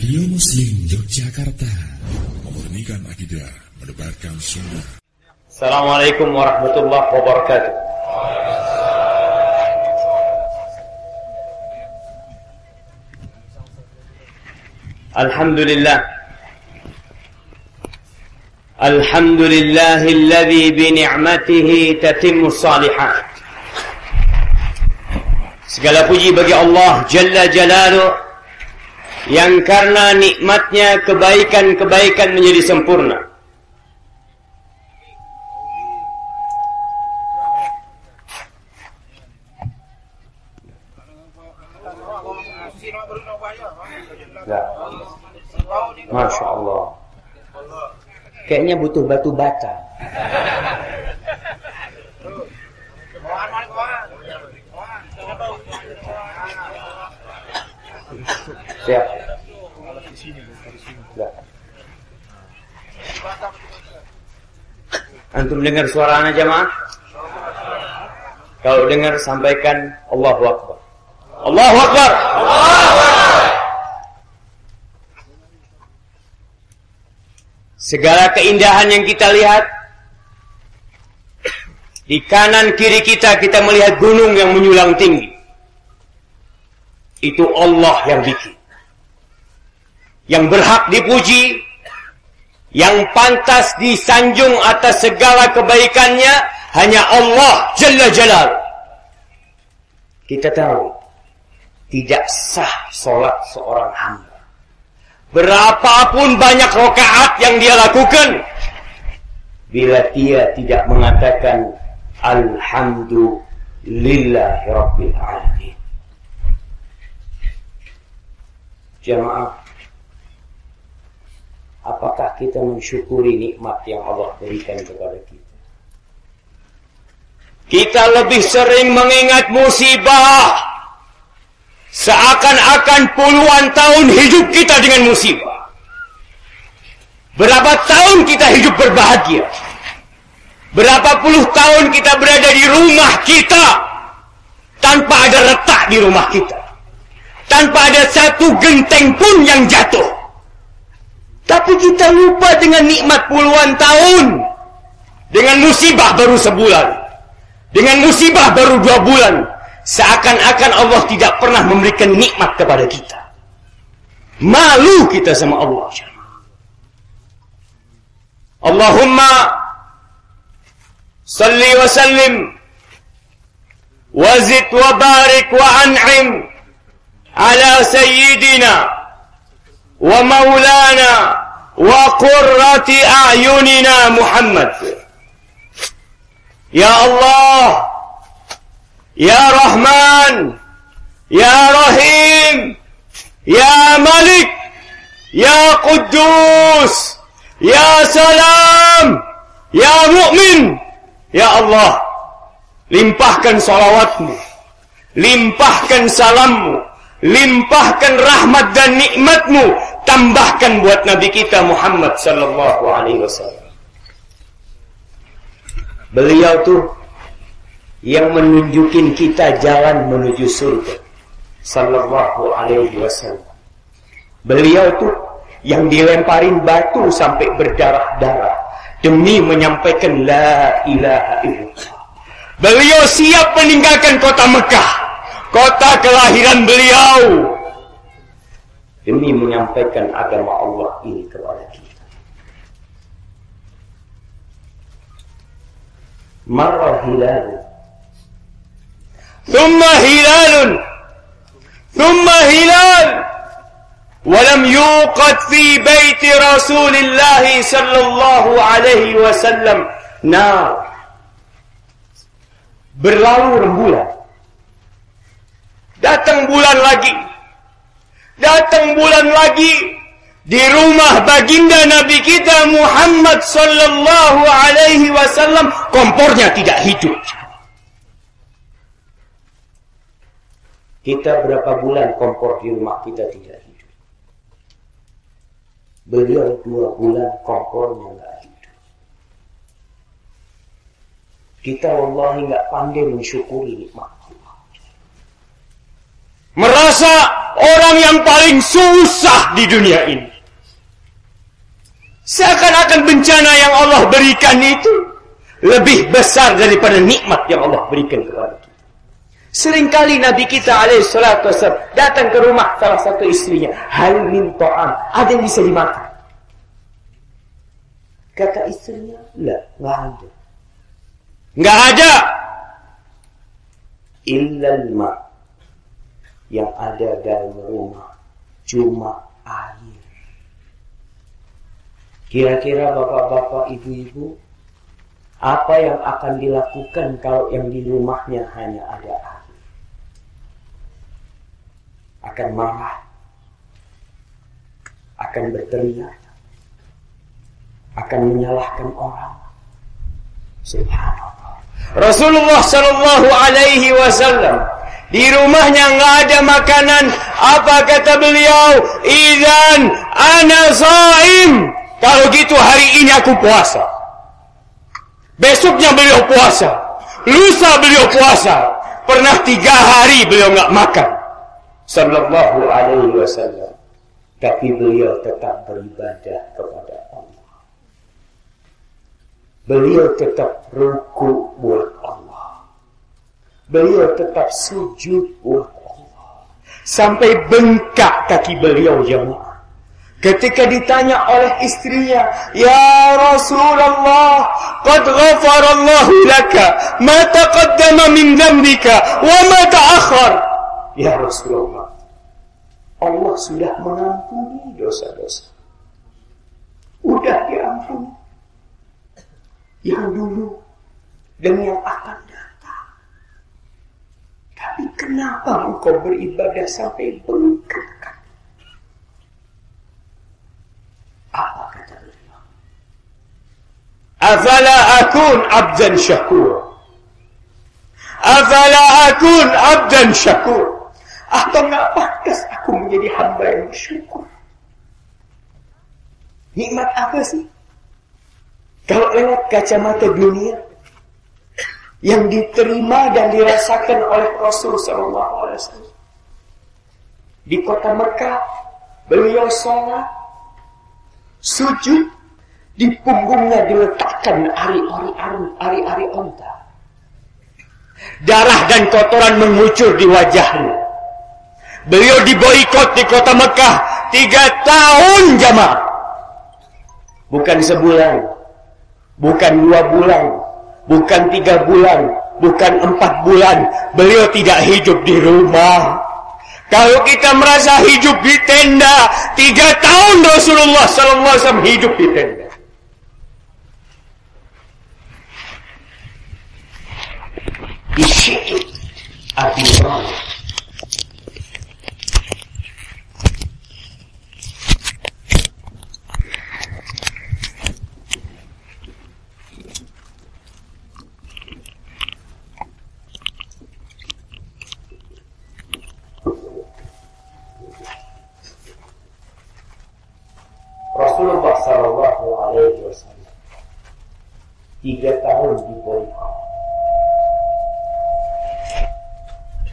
Radio Muslim Yogyakarta. Memurnikan akidah Mendebarkan sunnah. Assalamualaikum warahmatullahi wabarakatuh. Alhamdulillah. Alhamdulillahilladzi bini'matihi tatimmu salihat Segala puji bagi Allah Jalla Jalaluh yang karena nikmatnya kebaikan-kebaikan menjadi sempurna. Masya Allah. Kayaknya butuh batu bata. Siap. Antum dengar suara anak jamaah? Kalau dengar sampaikan Allahu Akbar. Allahu Akbar. Segala keindahan yang kita lihat di kanan kiri kita kita melihat gunung yang menyulang tinggi. Itu Allah yang bikin. Yang berhak dipuji, yang pantas disanjung atas segala kebaikannya hanya Allah Jalla Jalal. Kita tahu tidak sah solat seorang hamba. Berapapun banyak rokaat yang dia lakukan, bila dia tidak mengatakan Alhamdulillah Rabbil Alamin. Jamaah Apakah kita mensyukuri nikmat yang Allah berikan kepada kita? Kita lebih sering mengingat musibah. Seakan-akan puluhan tahun hidup kita dengan musibah. Berapa tahun kita hidup berbahagia? Berapa puluh tahun kita berada di rumah kita tanpa ada retak di rumah kita. Tanpa ada satu genteng pun yang jatuh Tapi kita lupa dengan nikmat puluhan tahun. Dengan musibah baru sebulan. Dengan musibah baru dua bulan. Seakan-akan Allah tidak pernah memberikan nikmat kepada kita. Malu kita sama Allah. Allahumma salli wa sallim wazid wa barik wa an'im ala sayyidina ومولانا wa qurrati a'yunina Muhammad. Ya Allah, Ya Rahman, Ya Rahim, Ya Malik, Ya Quddus, Ya Salam, Ya Mu'min, Ya Allah, limpahkan salawatmu, limpahkan salammu, limpahkan rahmat dan nikmatmu tambahkan buat Nabi kita Muhammad sallallahu alaihi wasallam. Beliau tuh yang menunjukin kita jalan menuju surga sallallahu alaihi wasallam. Beliau tuh yang dilemparin batu sampai berdarah-darah demi menyampaikan la ilaha illallah. Beliau siap meninggalkan kota Mekah, kota kelahiran beliau demi menyampaikan agama Allah ini kepada kita. Marra hilal. Thumma hilal. Thumma hilal. ولم يوقد في بيت رسول الله صلى الله عليه وسلم نار berlalu rembulan datang bulan lagi datang bulan lagi di rumah baginda Nabi kita Muhammad sallallahu alaihi wasallam kompornya tidak hidup. Kita berapa bulan kompor di rumah kita tidak hidup. Beliau dua bulan kompornya nggak hidup. Kita wallahi nggak pandai mensyukuri nikmat merasa orang yang paling susah di dunia ini. Seakan-akan bencana yang Allah berikan itu lebih besar daripada nikmat yang Allah berikan kepada kita. Seringkali Nabi kita alaihissalatu datang ke rumah salah satu istrinya. Hal min ta'am. Ada yang bisa dimakan. Kata istrinya, la, nggak ada. Nggak ada. Illal ma. Yang ada dalam rumah. Cuma air. Kira-kira bapak-bapak, ibu-ibu, apa yang akan dilakukan kalau yang di rumahnya hanya ada air? akan marah, akan berteriak, akan menyalahkan orang. Subhanallah. Rasulullah Shallallahu Alaihi Wasallam di rumahnya nggak ada makanan. Apa kata beliau? Idan ana saim. Kalau gitu hari ini aku puasa. Besoknya beliau puasa. Lusa beliau puasa. Pernah tiga hari beliau nggak makan sallallahu alaihi wasallam tapi beliau tetap beribadah kepada Allah beliau tetap ruku buat Allah beliau tetap sujud buat sampai bengkak kaki beliau jemaah Ketika ditanya oleh istrinya, Ya Rasulullah, Qad ghafarallahu laka, ma taqaddama min dambika, wa ma ta'akhar. Ya Rasulullah, Allah sudah mengampuni dosa-dosa. Udah diampuni. Yang dulu dan yang akan. Tapi kenapa engkau beribadah sampai bengkak? Apa kata beliau? Afala akun abdan syakur. Afala akun abdan syakur. Atau nggak pantas aku menjadi hamba yang bersyukur? Nikmat apa sih? Kalau lewat kacamata dunia yang diterima dan dirasakan oleh Rasul Sallallahu Alaihi Wasallam di kota Mekah, beliau sholat, sujud, di punggungnya diletakkan ari-ari ari-ari onta. Darah dan kotoran mengucur di wajahnya. Beliau diboikot di kota Mekah tiga tahun jamaah. Bukan sebulan, bukan dua bulan, bukan tiga bulan, bukan empat bulan. Beliau tidak hidup di rumah. Kalau kita merasa hidup di tenda, tiga tahun Rasulullah SAW hidup di tenda. Di Abi Rasulullah Shallallahu Alaihi Wasallam tiga tahun di.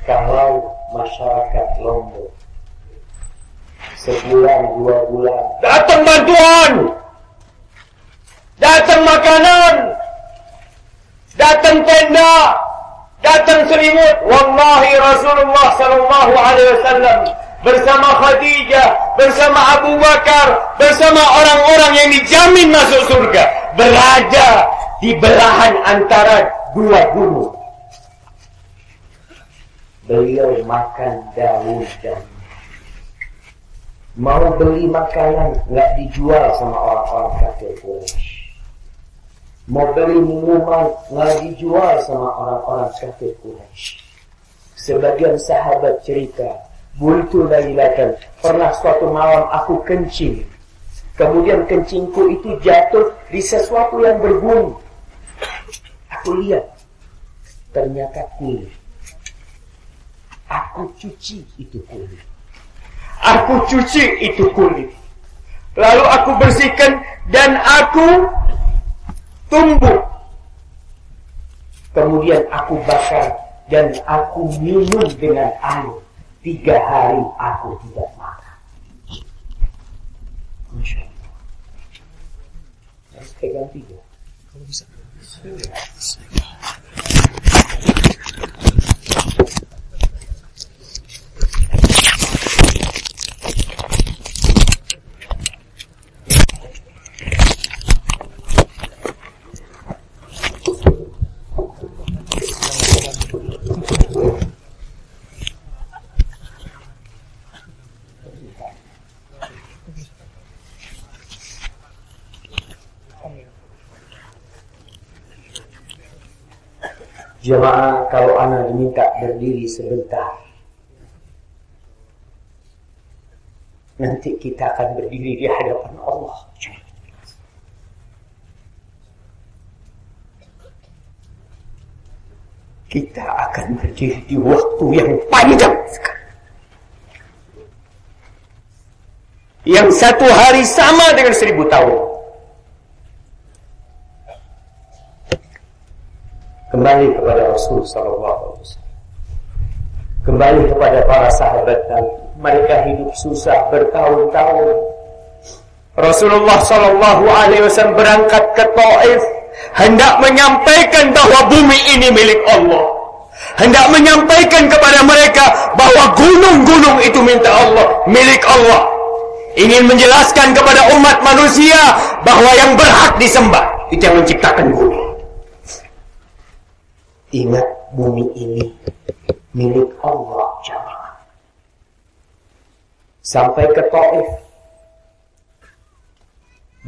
Kalau masyarakat Lombok sebulan dua bulan datang bantuan, datang makanan, datang tenda, datang selimut. Wallahi Rasulullah Shallallahu Alaihi Wasallam bersama Khadijah, bersama Abu Bakar, bersama orang-orang yang dijamin masuk surga, berada di belahan antara dua gunung. Beliau makan daun dan mau beli makanan nggak dijual sama orang-orang kafir Quraisy. Mau beli minuman nggak dijual sama orang-orang kafir Quraisy. Sebagian sahabat cerita, Bultu lailatan. Pernah suatu malam aku kencing. Kemudian kencingku itu jatuh di sesuatu yang berbunyi. Aku lihat. Ternyata kulit. Aku cuci itu kulit. Aku cuci itu kulit. Lalu aku bersihkan dan aku tumbuh. Kemudian aku bakar dan aku minum dengan air tiga hari aku tidak makan. Masya Allah. Harus pegang tiga. Kalau bisa. Jemaah kalau anak diminta berdiri sebentar Nanti kita akan berdiri di hadapan Allah. Kita akan berdiri di waktu yang panjang Yang satu hari sama dengan seribu tahun kembali kepada Rasul Sallallahu Alaihi Wasallam, kembali kepada para sahabat dan mereka hidup susah bertahun-tahun. Rasulullah Sallallahu Alaihi Wasallam berangkat ke Taif hendak menyampaikan bahwa bumi ini milik Allah. Hendak menyampaikan kepada mereka bahwa gunung-gunung itu minta Allah, milik Allah. Ingin menjelaskan kepada umat manusia bahwa yang berhak disembah itu yang menciptakan gunung. Ingat bumi ini milik Allah jamaah. Sampai ke Taif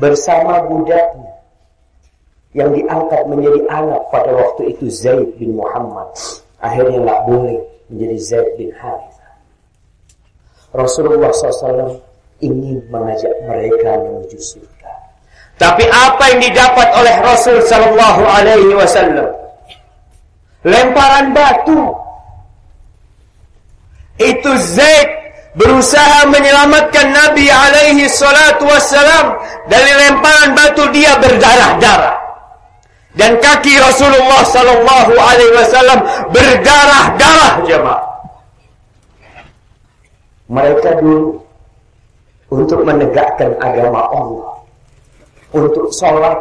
bersama budaknya yang diangkat menjadi anak pada waktu itu Zaid bin Muhammad. Akhirnya nggak boleh menjadi Zaid bin Harithah. Rasulullah SAW ingin mengajak mereka menuju surga. Tapi apa yang didapat oleh Rasul Sallallahu Alaihi Wasallam? Lemparan batu. Itu Zaid berusaha menyelamatkan Nabi alaihi salatu wassalam dari lemparan batu dia berdarah-darah. Dan kaki Rasulullah sallallahu alaihi wasallam berdarah-darah jemaah. Mereka dulu untuk menegakkan agama Allah, untuk sholat,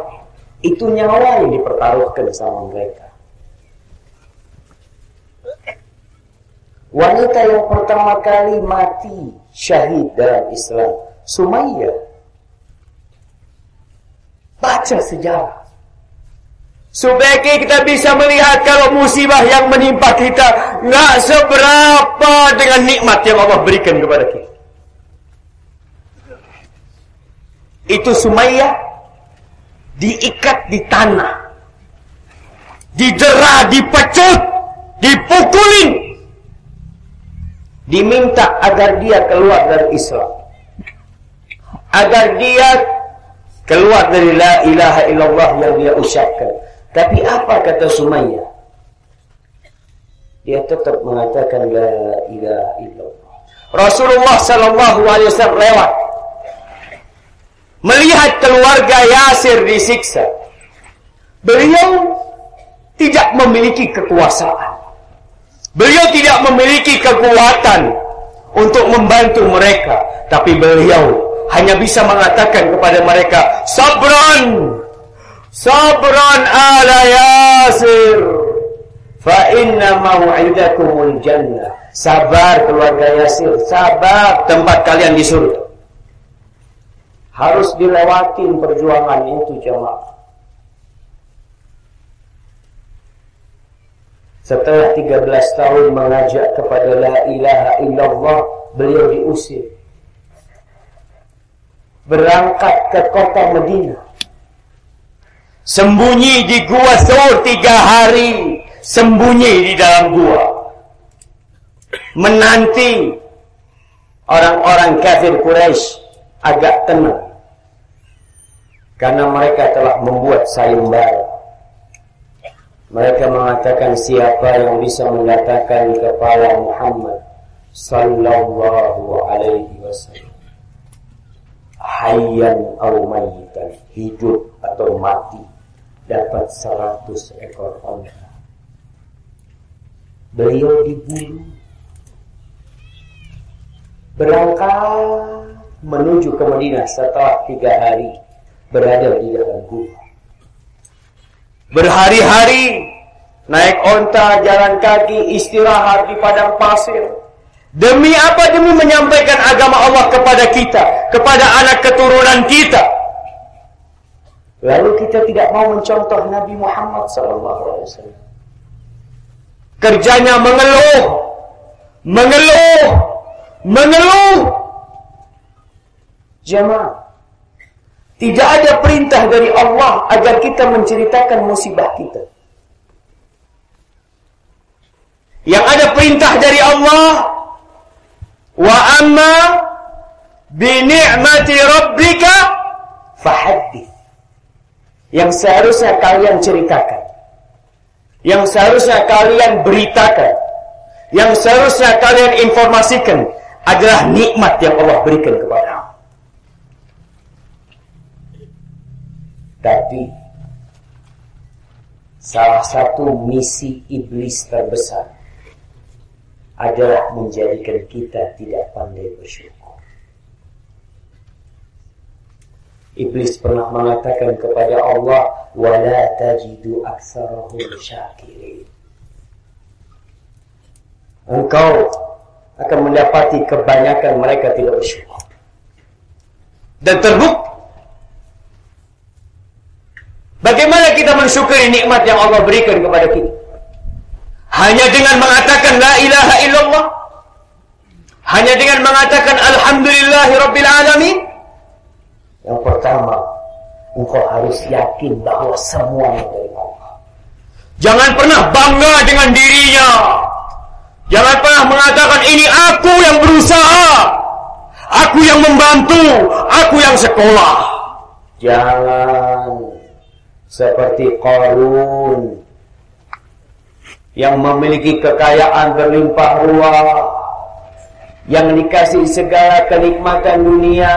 itu nyawa yang dipertaruhkan sama mereka. Wanita yang pertama kali mati syahid dalam Islam, Sumayyah. Baca sejarah. Sebaiknya kita bisa melihat kalau musibah yang menimpa kita nggak seberapa dengan nikmat yang Allah berikan kepada kita. Itu Sumayyah diikat di tanah, didera, dipecut, dipukulin diminta agar dia keluar dari Islam. Agar dia keluar dari la ilaha illallah yang dia ucapkan. Tapi apa kata Sumayyah? Dia tetap mengatakan la ilaha illallah. Rasulullah sallallahu alaihi wasallam lewat. Melihat keluarga Yasir disiksa. Beliau tidak memiliki kekuasaan Beliau tidak memiliki kekuatan untuk membantu mereka, tapi beliau hanya bisa mengatakan kepada mereka, "Sabran! Sabran ala Yasir! Fa inna mau'idakumul jannah." Sabar keluarga Yasir, sabar tempat kalian di surga. Harus dilewatin perjuangan itu jemaah. Setelah 13 tahun mengajak kepada la ilaha illallah, beliau diusir. Berangkat ke kota Medina. Sembunyi di gua Sur tiga hari. Sembunyi di dalam gua. Menanti orang-orang kafir Quraisy agak tenang. Karena mereka telah membuat sayembara mereka mengatakan siapa yang bisa mengatakan kepala Muhammad sallallahu alaihi wasallam? Hayyan atau mayyitan hidup atau mati dapat seratus ekor onta. Beliau dibunuh berangkat menuju ke Madinah setelah tiga hari berada di dalam gua. Berhari-hari naik onta, jalan kaki, istirahat di padang pasir. Demi apa? Demi menyampaikan agama Allah kepada kita, kepada anak keturunan kita. Lalu kita tidak mau mencontoh Nabi Muhammad SAW. Kerjanya mengeluh, mengeluh, mengeluh. Jemaah, tidak ada perintah dari Allah agar kita menceritakan musibah kita. Yang ada perintah dari Allah wa amma bi ni'mati rabbika fahaddits. Yang seharusnya kalian ceritakan. Yang seharusnya kalian beritakan. Yang seharusnya kalian informasikan adalah nikmat yang Allah berikan kepada Tapi salah satu misi iblis terbesar adalah menjadikan kita tidak pandai bersyukur. Iblis pernah mengatakan kepada Allah, "Wala tajidu aktsarahum syakirin." Engkau akan mendapati kebanyakan mereka tidak bersyukur. Dan terbukti Bagaimana kita mensyukuri nikmat yang Allah berikan kepada kita? Hanya dengan mengatakan la ilaha illallah? Hanya dengan mengatakan alhamdulillahi rabbil alamin? Yang pertama, engkau harus yakin bahwa semuanya dari Allah. Jangan pernah bangga dengan dirinya. Jangan pernah mengatakan ini aku yang berusaha. Aku yang membantu, aku yang sekolah. Jangan seperti Qarun. Yang memiliki kekayaan berlimpah ruah. Yang dikasih segala kenikmatan dunia.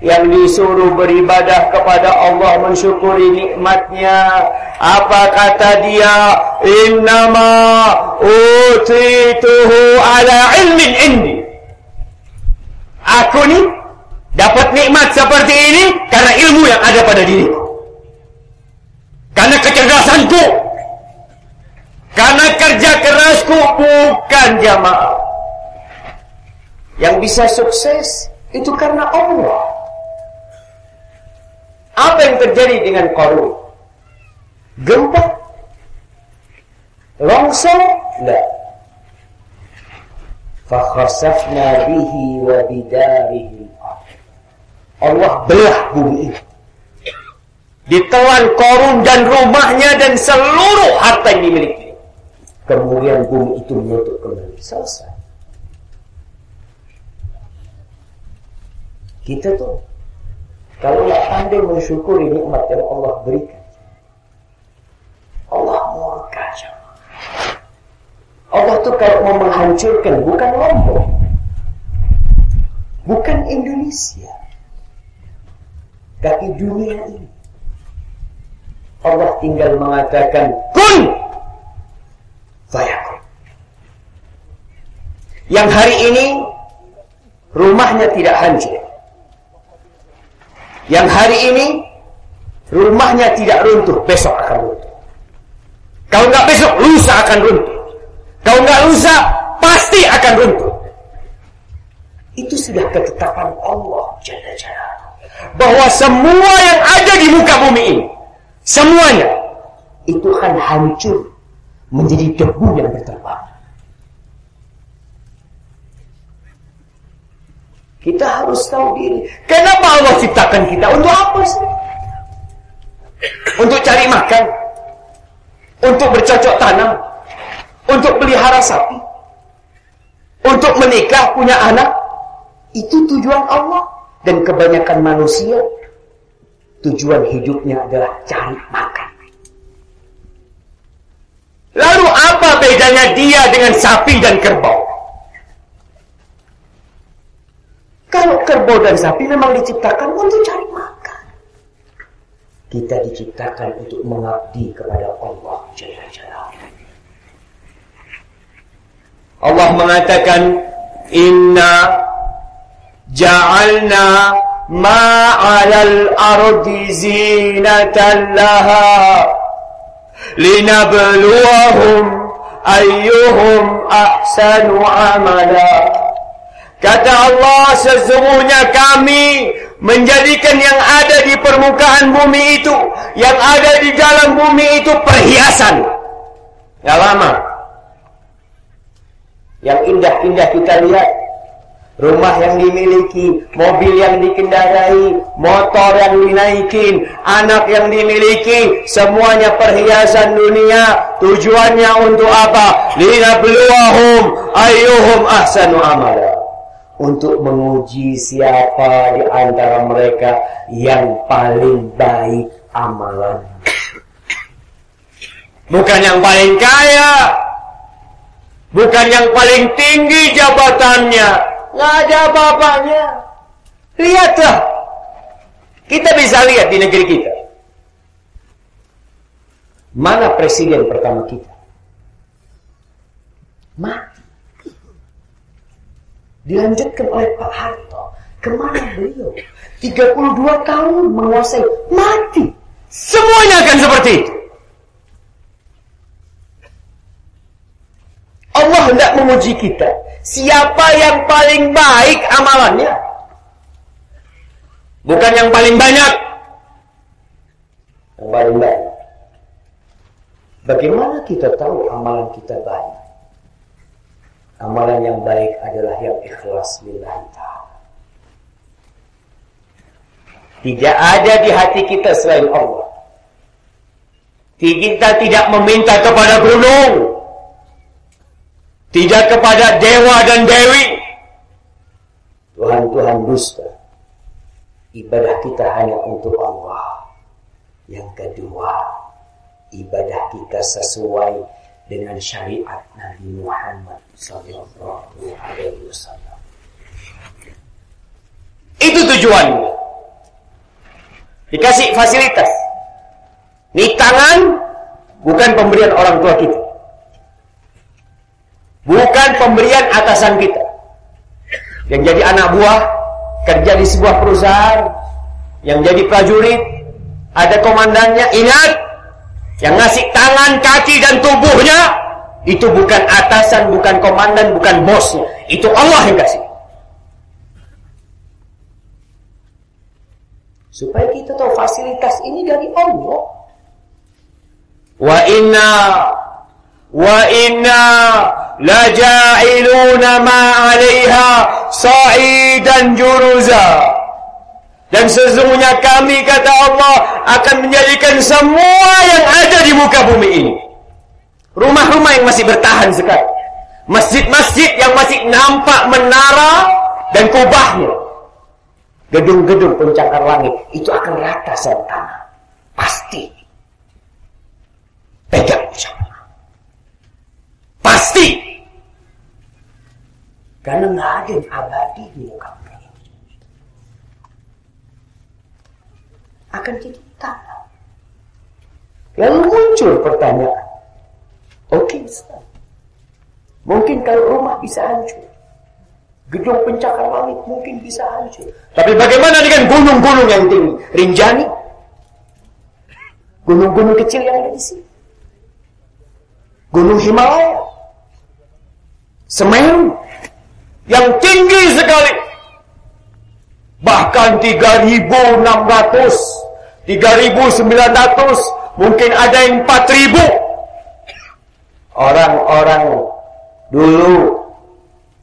Yang disuruh beribadah kepada Allah mensyukuri nikmatnya. Apa kata dia? Innama utituhu ala ilmin indi. Aku ni dapat nikmat seperti ini karena ilmu yang ada pada diriku karena kecerdasanku. Karena kerja kerasku bukan jamaah. Yang bisa sukses itu karena Allah. Apa yang terjadi dengan Qarun? Gempa? Longsor? Tidak. Fakhasafna bihi wa bidarihi Allah belah bumi itu ditelan korun dan rumahnya dan seluruh harta yang dimiliki. Kemudian bumi itu menutup kembali. Selesai. Kita tuh kalau nggak pandai mensyukuri nikmat yang Allah berikan, Allah murka. Allah tuh kalau mau menghancurkan bukan Lombok, bukan Indonesia, tapi dunia ini. Allah tinggal mengatakan kun fayakun. Yang hari ini rumahnya tidak hancur. Yang hari ini rumahnya tidak runtuh, besok akan runtuh. Kalau nggak besok, lusa akan runtuh. Kalau nggak lusa, pasti akan runtuh. Itu sudah ketetapan Allah Jalla Jalla. Bahwa semua yang ada di muka bumi ini Semuanya itu akan hancur menjadi debu yang berterbangan. Kita harus tahu diri. Kenapa Allah ciptakan kita? Untuk apa sih? Untuk cari makan? Untuk bercocok tanam? Untuk pelihara sapi? Untuk menikah, punya anak? Itu tujuan Allah. Dan kebanyakan manusia tujuan hidupnya adalah cari makan. Lalu apa bedanya dia dengan sapi dan kerbau? Kalau kerbau dan sapi memang diciptakan untuk cari makan. Kita diciptakan untuk mengabdi kepada Allah Jalla Jalla. Allah mengatakan Inna ja'alna ma 'alal ardi zinatan laha linabluwahum ayyuhum ahsanu amala Kata Allah sesungguhnya kami menjadikan yang ada di permukaan bumi itu, yang ada di dalam bumi itu perhiasan. Gak lama. Yang indah-indah kita lihat. Rumah yang dimiliki, mobil yang dikendarai, motor yang dinaikin, anak yang dimiliki, semuanya perhiasan dunia. Tujuannya untuk apa? Lina beluahum ayyuhum ahsanu amala untuk menguji siapa di antara mereka yang paling baik amalan. Bukan yang paling kaya, bukan yang paling tinggi jabatannya, nggak ada apa-apanya. Lihatlah, kita bisa lihat di negeri kita. Mana presiden pertama kita? Mana? dilanjutkan oleh Pak Harto. Ke mana beliau? 32 tahun menguasai, mati. Semuanya akan seperti itu. Allah hendak menguji kita. Siapa yang paling baik amalannya? Bukan yang paling banyak. Yang paling baik. Bagaimana kita tahu amalan kita baik? Amalan yang baik adalah yang ikhlas lillahi ta'ala. Tidak ada di hati kita selain Allah. Kita tidak meminta kepada gunung. Tidak kepada dewa dan dewi. Tuhan-Tuhan dusta. Ibadah kita hanya untuk Allah. Yang kedua, ibadah kita sesuai dengan syariat Nabi Muhammad sallallahu alaihi wasallam. Itu tujuannya. Dikasih fasilitas. Ini tangan bukan pemberian orang tua kita. Bukan pemberian atasan kita. Yang jadi anak buah, kerja di sebuah perusahaan, yang jadi prajurit, ada komandannya, ingat, yang ngasih tangan, kaki, dan tubuhnya itu bukan atasan, bukan komandan, bukan bosnya. Itu Allah yang kasih. Supaya kita tahu fasilitas ini dari Allah. Wa inna wa inna laja'iluna ma 'alaiha sa'idan juruza. Dan sesungguhnya kami kata Allah akan menjadikan semua yang ada di muka bumi ini. Rumah-rumah yang masih bertahan sekarang. Masjid-masjid yang masih nampak menara dan kubahnya. Gedung-gedung pencakar langit itu akan rata sama tanah. Pasti. Pegang ucapan. Pasti. Karena nggak ada yang abadi di muka akan jadi tanah. Lalu muncul pertanyaan. Oke, okay, Mungkin kalau rumah bisa hancur. Gedung pencakar langit mungkin bisa hancur. Tapi bagaimana dengan gunung-gunung yang tinggi? Rinjani? Gunung-gunung kecil yang ada di sini. Gunung Himalaya. Semeru. Yang tinggi sekali. Bahkan 3600 3.900, mungkin ada yang 4.000. Orang-orang dulu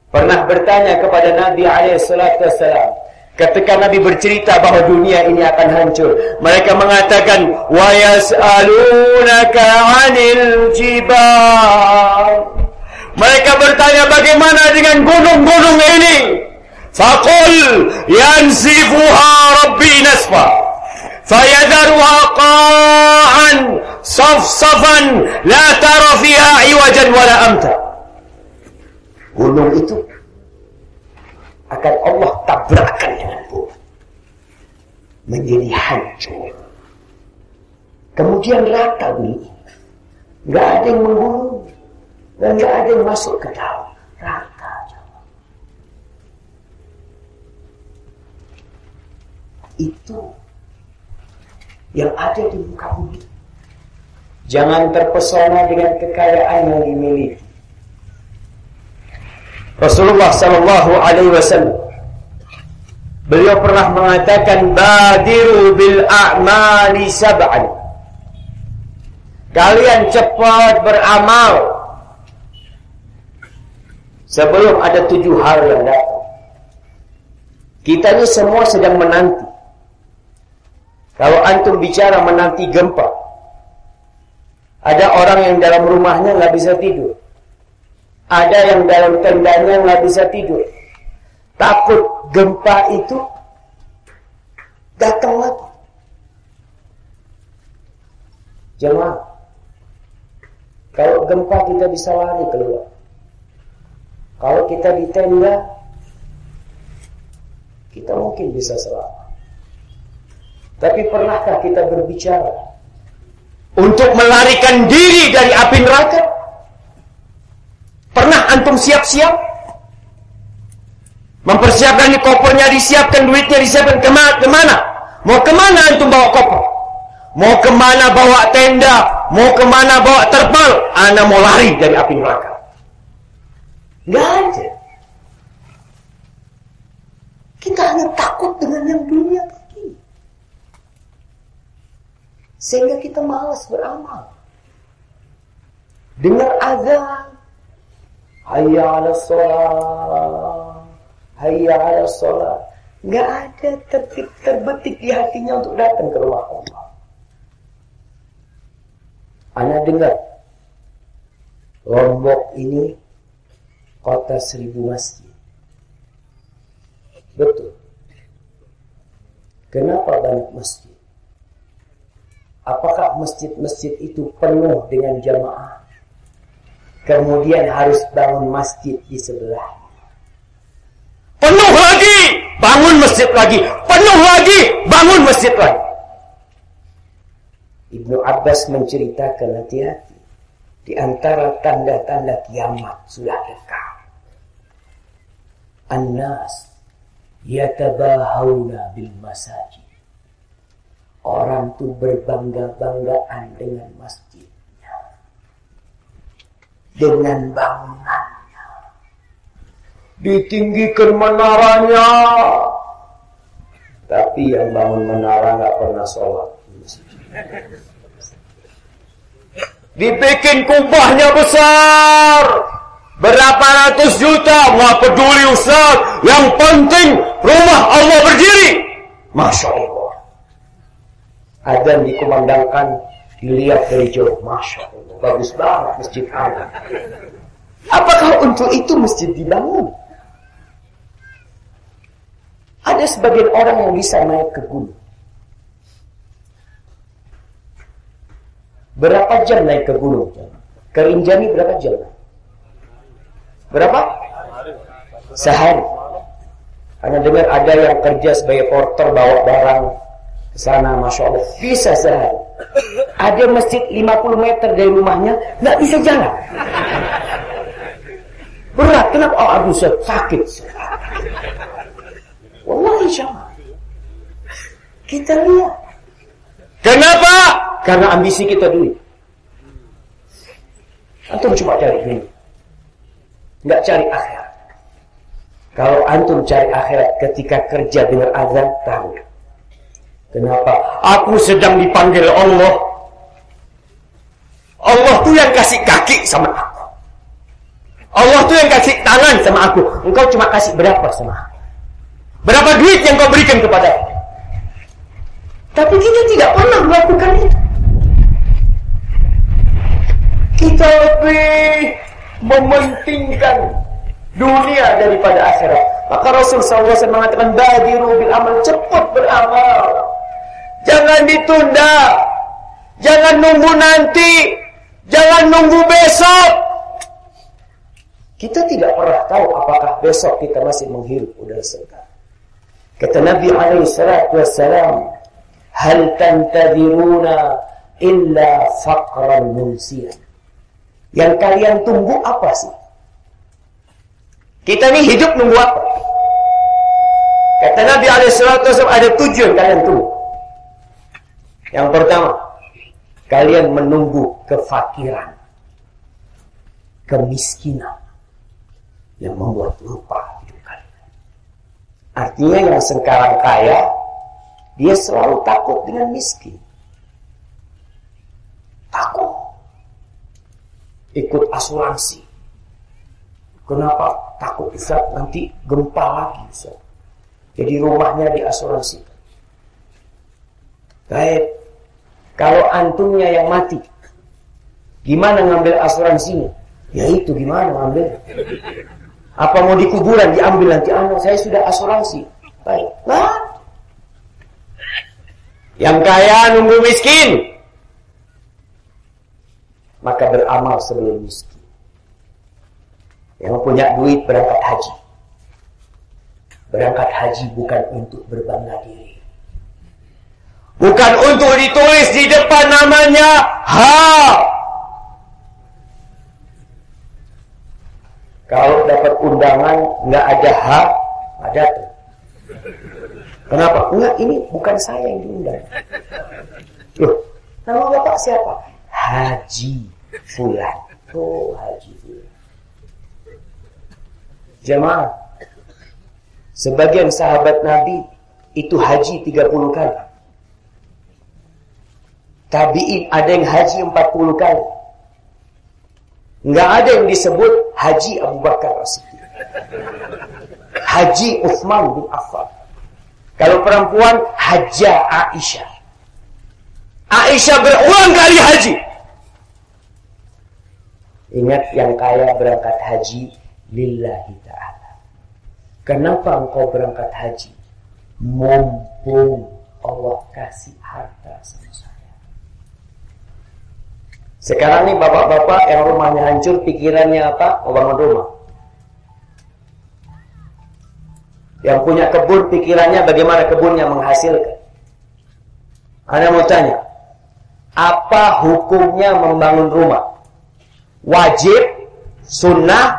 pernah bertanya kepada Nabi SAW. Ketika Nabi bercerita bahwa dunia ini akan hancur, mereka mengatakan, "Wa yas'alunaka 'anil jibal." Mereka bertanya bagaimana dengan gunung-gunung ini? Faqul yansifuha rabbi nasfa. Fayadharuha qa'an safsafan la tara fiha iwajan wala amta. Gunung itu akan Allah tabrakan dengan bumi. Menjadi hancur. Kemudian rata bumi. Tidak ada yang menggunung. Dan nggak ada yang masuk ke dalam rata itu yang ada di muka bumi. Jangan terpesona dengan kekayaan yang dimiliki. Rasulullah Sallallahu Alaihi Wasallam beliau pernah mengatakan badiru bil a'mali sab'an. Kalian cepat beramal sebelum ada tujuh hal yang datang. Kita ini semua sedang menanti. Kalau antum bicara menanti gempa, ada orang yang dalam rumahnya nggak bisa tidur. Ada yang dalam tendanya nggak bisa tidur. Takut gempa itu datang lagi. Jemaah, kalau gempa kita bisa lari keluar. Kalau kita di tenda, kita mungkin bisa selamat. Tapi pernahkah kita berbicara untuk melarikan diri dari api neraka? Pernah antum siap-siap? Mempersiapkan di kopernya disiapkan, duitnya disiapkan ke mana? ke mana? Mau ke mana antum bawa koper? Mau ke mana bawa tenda? Mau ke mana bawa terpal? Anda mau lari dari api neraka. Gak ada. Kita hanya takut dengan yang dunia. Sehingga kita malas beramal. Dengar azan. Hayya ala sholat. Hayya ala sholat. Nggak ada tertib terbetik di hatinya untuk datang ke rumah Allah. Anda dengar. Lombok ini kota seribu masjid. Betul. Kenapa banyak masjid? Apakah masjid-masjid itu penuh dengan jamaah? Kemudian harus bangun masjid di sebelah. Penuh lagi, bangun masjid lagi. Penuh lagi, bangun masjid lagi. Ibnu Abbas menceritakan hati-hati. Di antara tanda-tanda kiamat sudah dekat. An-nas yatabahawna bil masajid Orang itu berbangga-banggaan dengan masjidnya. Dengan bangunannya. Ditinggikan menaranya. Tapi yang bangun menara nggak pernah sholat. Dibikin kubahnya besar. Berapa ratus juta, nggak peduli Ustaz. Yang penting rumah Allah berdiri. Masya Allah. Adzan dikumandangkan dilihat dari jauh. Masya Allah. Bagus banget masjid Allah. Apakah untuk itu masjid dibangun? Ada sebagian orang yang bisa naik ke gunung. Berapa jam naik ke gunung? Ke Rinjani berapa jam? Berapa? Sehari. Hanya dengar ada yang kerja sebagai porter bawa barang ke sana Masya Allah. Bisa sehari. Ada masjid 50 meter dari rumahnya nggak bisa jalan. Berat kenapa? Oh aduh saya sakit. Wallahi sama kita lihat. Kenapa? Karena ambisi kita duit. Antum cuma cari duit nggak cari akhirat kalau antum cari akhirat ketika kerja dengan azan tahu Kenapa? Aku sedang dipanggil Allah. Allah tuh yang kasih kaki sama aku. Allah tuh yang kasih tangan sama aku. Engkau cuma kasih berapa sama aku? Berapa duit yang kau berikan kepada aku? Tapi kita tidak pernah melakukan itu. Kita lebih mementingkan dunia daripada akhirat. Maka Rasul SAW mengatakan, Badiru bil amal, cepat beramal. Jangan ditunda. Jangan nunggu nanti. Jangan nunggu besok. Kita tidak pernah tahu apakah besok kita masih menghirup udara segar. Kata Nabi alaihi salatu wassalam, "Hal tantadiruna illa faqran munsiyan." Yang kalian tunggu apa sih? Kita ini hidup nunggu apa? Kata Nabi SAW ada tujuan kalian tunggu. Yang pertama, kalian menunggu kefakiran, kemiskinan yang membuat lupa hidup kalian. Artinya yang sekarang kaya, dia selalu takut dengan miskin. Takut. Ikut asuransi. Kenapa takut Ustaz nanti gempa lagi. Jadi rumahnya diasuransi. Baik. Kalau antumnya yang mati, gimana ngambil asuransinya? Ya itu gimana ngambil? Apa mau di kuburan diambil nanti anak saya sudah asuransi. Baik. Nah. Yang kaya nunggu miskin. Maka beramal sebelum miskin. Yang punya duit berangkat haji. Berangkat haji bukan untuk berbangga diri. Bukan untuk ditulis di depan namanya ha. Kalau dapat undangan nggak ada ha, ada tuh. Kenapa? Enggak, ini bukan saya yang diundang. Loh, nama bapak siapa? Haji Fulan. Oh, Haji Fulan. Jemaah, sebagian sahabat Nabi itu haji 30 kali. Tabi'in ada yang haji 40 kali. Enggak ada yang disebut Haji Abu Bakar As-Siddiq. Haji Uthman bin Affan. Kalau perempuan, Haja Aisyah. Aisyah berulang kali haji. Ingat yang kaya berangkat haji lillahi ta'ala. Kenapa engkau berangkat haji? Mumpung Allah kasih harta sama saya. Sekarang nih bapak-bapak yang rumahnya hancur, pikirannya apa? Mau bangun rumah. Yang punya kebun, pikirannya bagaimana kebunnya menghasilkan. Anda mau tanya, apa hukumnya membangun rumah? Wajib, sunnah,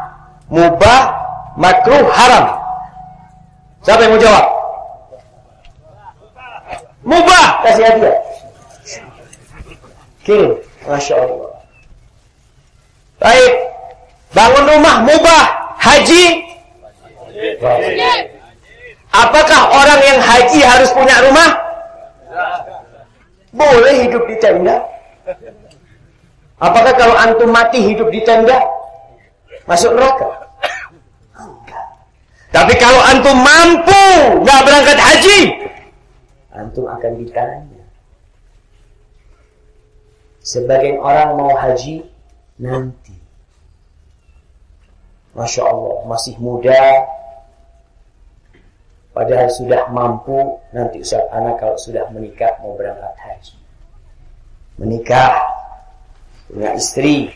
mubah, makruh, haram. Siapa yang mau jawab? Mubah, kasih hadiah. Kirim, masya Allah. Baik, bangun rumah mubah, haji. Apakah orang yang haji harus punya rumah? Boleh hidup di tenda. Apakah kalau antum mati hidup di tenda? Masuk neraka? Tapi kalau antum mampu nggak berangkat haji, antum akan ditanya. Sebagian orang mau haji nanti. Masya Allah, masih muda, Padahal sudah mampu nanti Ustaz anak kalau sudah menikah mau berangkat haji. Menikah punya istri.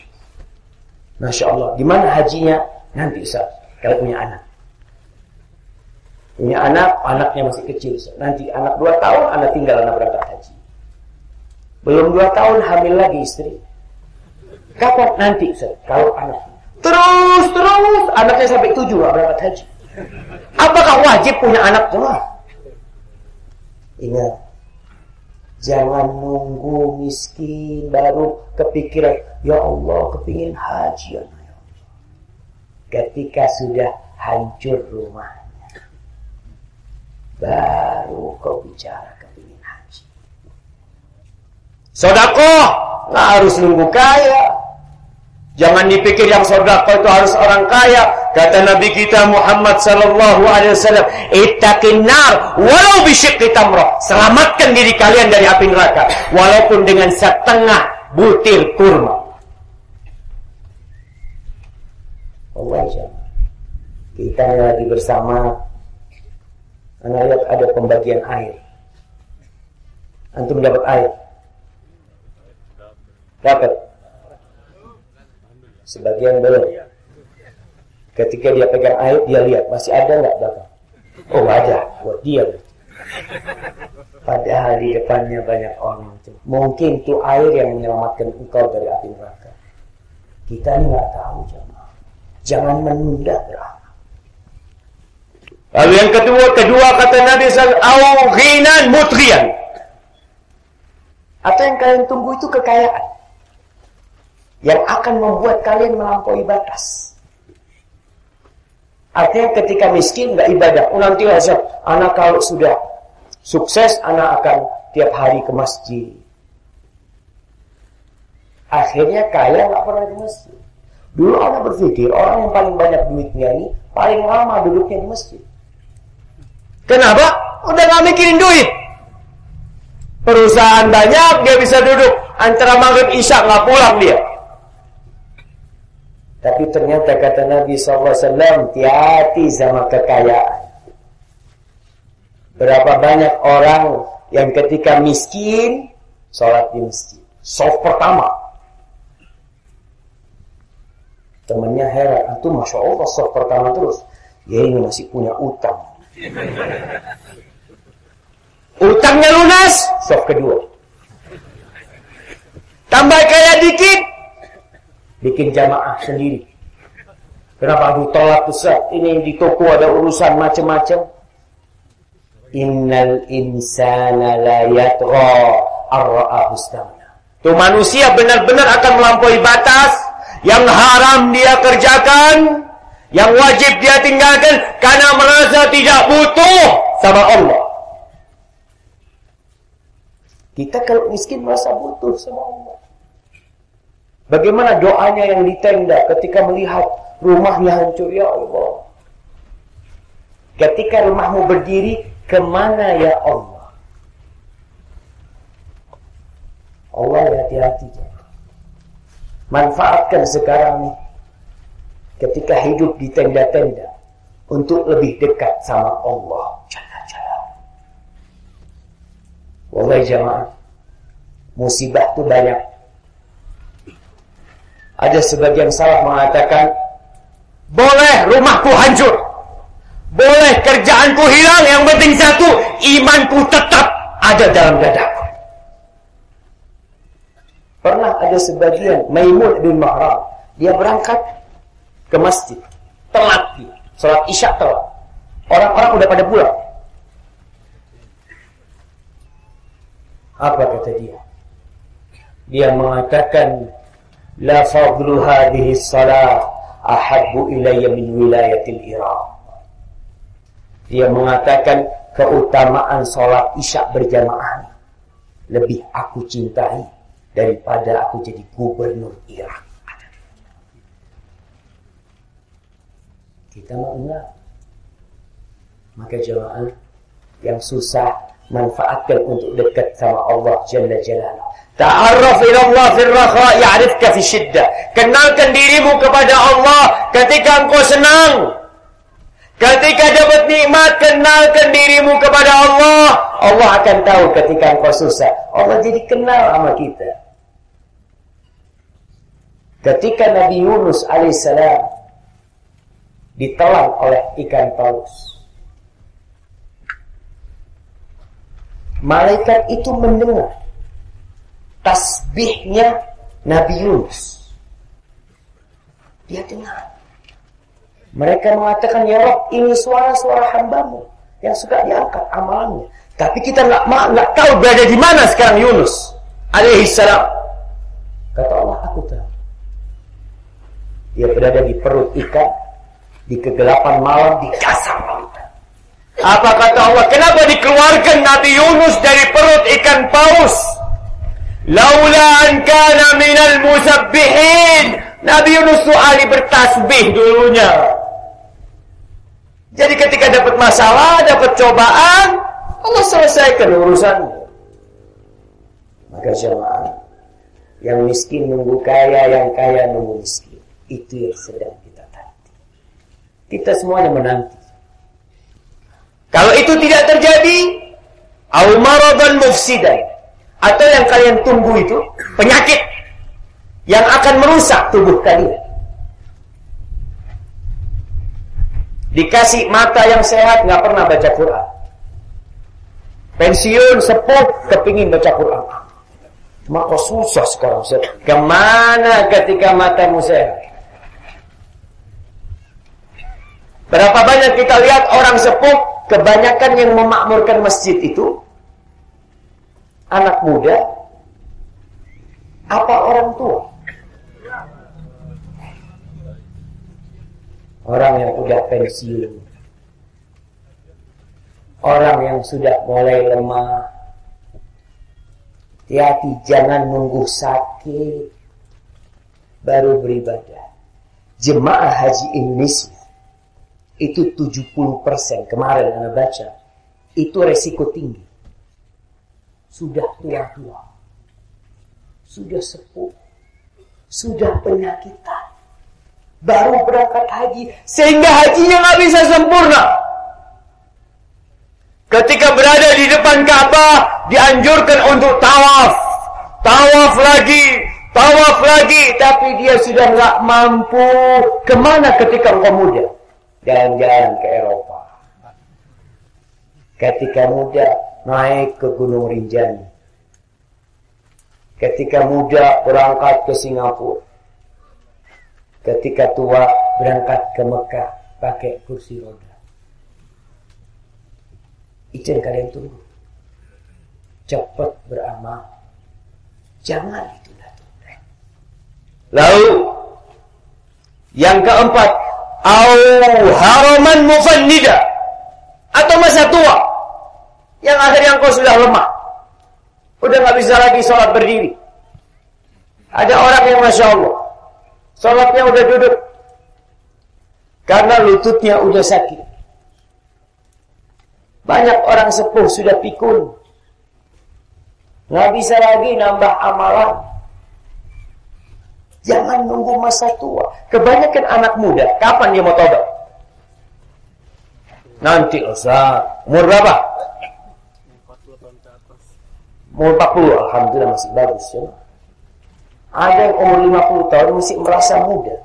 Masya Allah. Gimana hajinya? Nanti Ustaz kalau punya anak. Punya anak, anaknya masih kecil. Nanti anak dua tahun, anak tinggal anak berangkat haji. Belum dua tahun hamil lagi istri. Kapan? Nanti Ustaz kalau anak. Terus, terus. Anaknya sampai tujuh berangkat haji. Apakah wajib punya anak tua? Ingat, jangan nunggu miskin baru kepikiran, ya Allah kepingin haji. Ya Ketika sudah hancur rumahnya, baru kau bicara kepingin haji. Sodako, nggak harus nunggu kaya. Jangan dipikir yang sodako itu harus orang kaya. Kata Nabi kita Muhammad sallallahu alaihi wasallam, "Ittaqin nar walau bisyiqqi tamrah." Selamatkan diri kalian dari api neraka walaupun dengan setengah butir kurma. Allah Kita lagi bersama Anda lihat ada pembagian air. Antum dapat air. Dapat. Sebagian belum. Ketika dia pegang air, dia lihat masih ada nggak belakang. Oh ada, buat dia. Padahal di depannya banyak orang. Mungkin itu air yang menyelamatkan engkau dari api neraka. Kita ini nggak tahu jemaah. Jangan menunda beramal. Lalu yang kedua, kedua kata Nabi SAW, ghinan mutrian. Atau yang kalian tunggu itu kekayaan. Yang akan membuat kalian melampaui batas. Artinya ketika miskin nggak ibadah. Oh nanti aja, anak kalau sudah sukses, anak akan tiap hari ke masjid. Akhirnya kaya nggak pernah di masjid. Dulu anak berpikir orang yang paling banyak duitnya ini paling lama duduknya di masjid. Kenapa? Udah gak mikirin duit. Perusahaan banyak, dia bisa duduk. Antara maghrib isya nggak pulang dia. Tapi ternyata kata Nabi SAW, hati-hati sama kekayaan. Berapa banyak orang yang ketika miskin, sholat di masjid. Soft pertama. Temennya heran, itu Masya Allah soft pertama terus. Ya ini masih punya utang. Utangnya lunas, sok kedua. Tambah kaya dikit, bikin jamaah sendiri. Kenapa aku tolak besar? Ini di toko ada urusan macam-macam. Innal insana la yatra arra'ahu Tuh manusia benar-benar akan melampaui batas yang haram dia kerjakan yang wajib dia tinggalkan karena merasa tidak butuh sama Allah. Kita kalau miskin merasa butuh sama Allah. Bagaimana doanya yang di tenda ketika melihat rumahnya hancur ya Allah. Ketika rumahmu berdiri, ke mana ya Allah? Allah ya hati-hati. Manfaatkan sekarang ketika hidup di tenda-tenda untuk lebih dekat sama Allah Jalla Wallahi jamaah, musibah itu banyak. Ada sebagian salah mengatakan, boleh rumahku hancur, boleh kerjaanku hilang, yang penting satu, imanku tetap ada dalam dadaku. Pernah ada sebagian Maimun bin Mahram, dia berangkat ke masjid. Telat dia. Sholat isya telat. Orang-orang udah pada pulang. Apa kata dia? Dia mengatakan la fadlu hadhihi salah ahabbu ilayya min wilayatil Iraq. Dia mengatakan keutamaan sholat isya berjamaah lebih aku cintai daripada aku jadi gubernur Irak. Kita mau enggak? Maka jemaah yang susah manfaatkan untuk dekat sama Allah Jalla Jalaluhu. Ta'arraf ila Allah fil raha ya'rifka fi syiddah. Kenalkan dirimu kepada Allah ketika engkau senang. Ketika dapat nikmat, kenalkan dirimu kepada Allah. Allah akan tahu ketika engkau susah. Allah jadi kenal sama kita. Ketika Nabi Yunus alaihissalam ditelan oleh ikan paus. Malaikat itu mendengar tasbihnya Nabi Yunus. Dia dengar. Mereka mengatakan, Ya Rob, ini suara-suara hambamu yang suka diangkat amalannya. Tapi kita nggak nggak tahu berada di mana sekarang Yunus alaihi salam. Kata Allah, aku tahu. Dia berada di perut ikan di kegelapan malam di kasar lautan. Apa kata Allah? Kenapa dikeluarkan Nabi Yunus dari perut ikan paus? Laula an kana minal musabbihin. Nabi Yunus tuh ahli bertasbih dulunya. Jadi ketika dapat masalah, dapat cobaan, Allah selesaikan urusannya. Maka jemaah, yang miskin nunggu kaya, yang kaya nunggu miskin. Itu yang sedang kita semuanya menanti. Kalau itu tidak terjadi, au maradan mufsidan atau yang kalian tunggu itu penyakit yang akan merusak tubuh kalian. Dikasih mata yang sehat nggak pernah baca Quran. Pensiun sepuh kepingin baca Quran. Maka susah sekarang. Ke mana ketika matamu sehat? Berapa banyak kita lihat orang sepuh, kebanyakan yang memakmurkan masjid itu anak muda apa orang tua? Orang yang udah pensiun. Orang yang sudah mulai lemah. Hati-hati jangan nunggu sakit baru beribadah. Jemaah haji Indonesia itu 70% kemarin Anda baca itu resiko tinggi. Sudah tua-tua. Sudah sepuh. Sudah penyakitan. Baru berangkat haji. Sehingga hajinya nggak bisa sempurna. Ketika berada di depan Ka'bah dianjurkan untuk tawaf. Tawaf lagi, tawaf lagi, tapi dia sudah nggak mampu. Ke mana ketika engkau muda? Jalan-jalan ke Eropa. Ketika muda naik ke Gunung Rinjani. Ketika muda berangkat ke Singapura. Ketika tua berangkat ke Mekah pakai kursi roda. Itu yang kalian tunggu. Cepat beramal. Jangan itu Lalu yang keempat, au haraman mufannida atau masa tua yang akhirnya engkau sudah lemah. Udah nggak bisa lagi sholat berdiri. Ada orang yang masya Allah, sholatnya udah duduk karena lututnya udah sakit. Banyak orang sepuh sudah pikun. Nggak bisa lagi nambah amalan. Jangan nunggu masa tua. Kebanyakan anak muda, kapan dia mau tobat? Nanti Ustaz. Umur berapa? Umur 40, Alhamdulillah masih bagus ya. Ada yang umur 50 tahun masih merasa muda.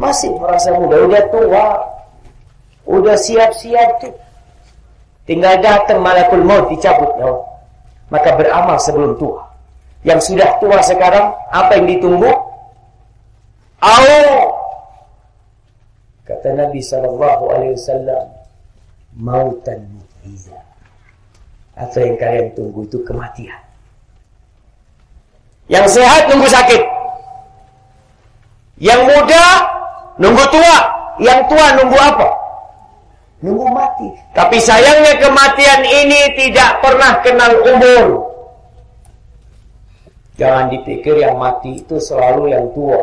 Masih merasa muda, udah tua. Udah siap-siap tuh. Tinggal datang malakul maut dicabut nyawa. Maka beramal sebelum tua. Yang sudah tua sekarang, apa yang ditunggu? Au kata Nabi sallallahu alaihi wasallam, mautan mu'iza. Atau yang kalian tunggu itu kematian. Yang sehat nunggu sakit. Yang muda nunggu tua. Yang tua nunggu apa? nunggu mati. Tapi sayangnya kematian ini tidak pernah kenal umur. Jangan dipikir yang mati itu selalu yang tua.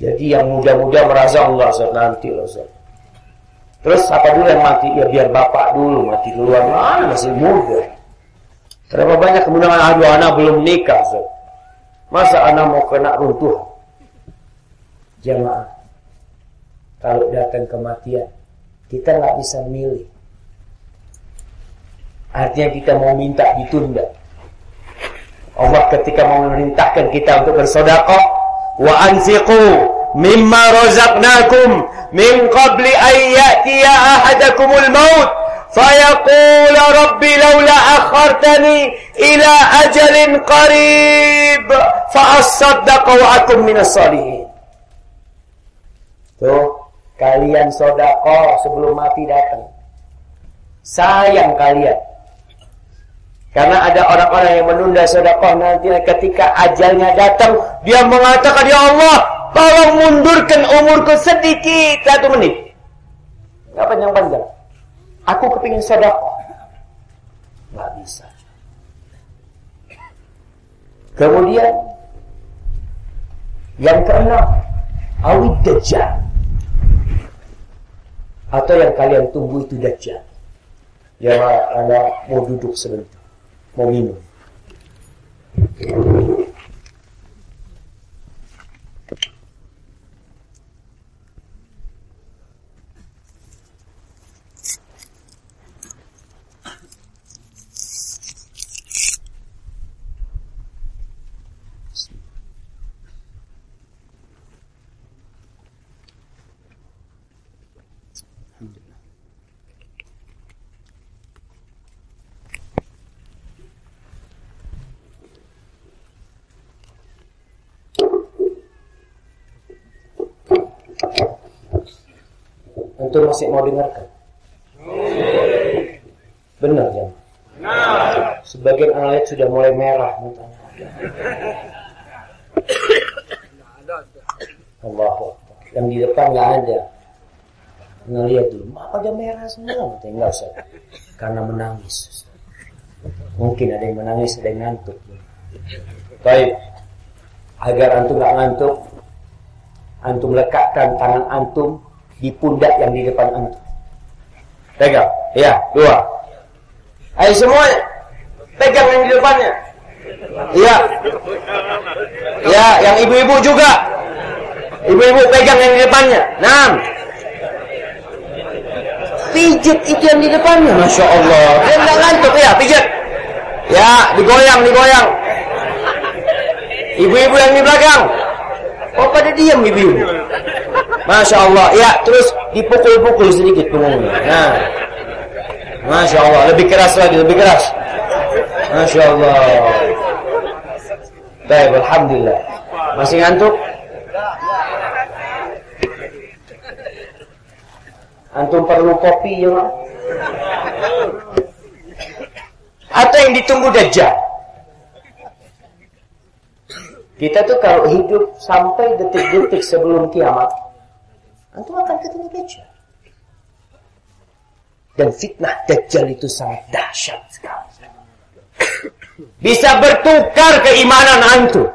Jadi yang muda-muda merasa enggak Ustaz nanti loh Ustaz. Terus apa dulu yang mati? Ya biar bapak dulu mati duluan. Mana masih muda. Berapa banyak kemudian aduh anak belum nikah Ustaz. Masa anak mau kena runtuh? Jemaah. Kalau datang kematian, kita nggak bisa milih. Artinya kita mau minta ditunda. Allah ketika mau memerintahkan kita untuk bersedekah, wa anfiqu mimma razaqnakum min qabli an ya'tiya ahadakumul maut فيقول ربي لولا أخرتني إلى أجل قريب فأصدق وأكن من الصالحين Tuh, Kalian sodako sebelum mati datang. Sayang kalian. Karena ada orang-orang yang menunda sodako nanti ketika ajalnya datang. Dia mengatakan, Ya Allah, tolong mundurkan umurku sedikit. Satu menit. Gak panjang-panjang. Aku kepingin sodako. Gak bisa. Kemudian yang keenam, awid dajjal atau yang kalian tunggu itu dajjal. Ya, anda mau duduk sebentar, mau masih mau dengarkan? Benar ya? Sebagian anak sudah mulai merah matanya. Allah Yang di depan nggak ada. Ngelihat dulu, apa ada merah semua? Tinggal usah. Karena menangis. Mungkin ada yang menangis, ada yang ngantuk. Baik. Agar antum nggak ngantuk, antum lekatkan tangan antum di pundak yang di depan antum. Pegang. Ya, dua. Ayo semua pegang yang di depannya. Iya. Ya, yang ibu-ibu juga. Ibu-ibu pegang yang di depannya. Enam. Pijit itu yang di depannya, masya Allah. Dia nggak ngantuk ya, pijit. Ya, digoyang, digoyang. Ibu-ibu yang di belakang. Oh, pada diam ibu-ibu. Masya Allah. Ya, terus dipukul-pukul sedikit punggungnya. Nah. Masya Allah. Lebih keras lagi, lebih keras. Masya Allah. Baik, Alhamdulillah. Masih ngantuk? Antum perlu kopi ya Atau yang ditunggu Dajjal? Kita tuh kalau hidup sampai detik-detik sebelum kiamat, antum akan ketemu Dajjal. Dan fitnah Dajjal itu sangat dahsyat sekali. Bisa bertukar keimanan antum.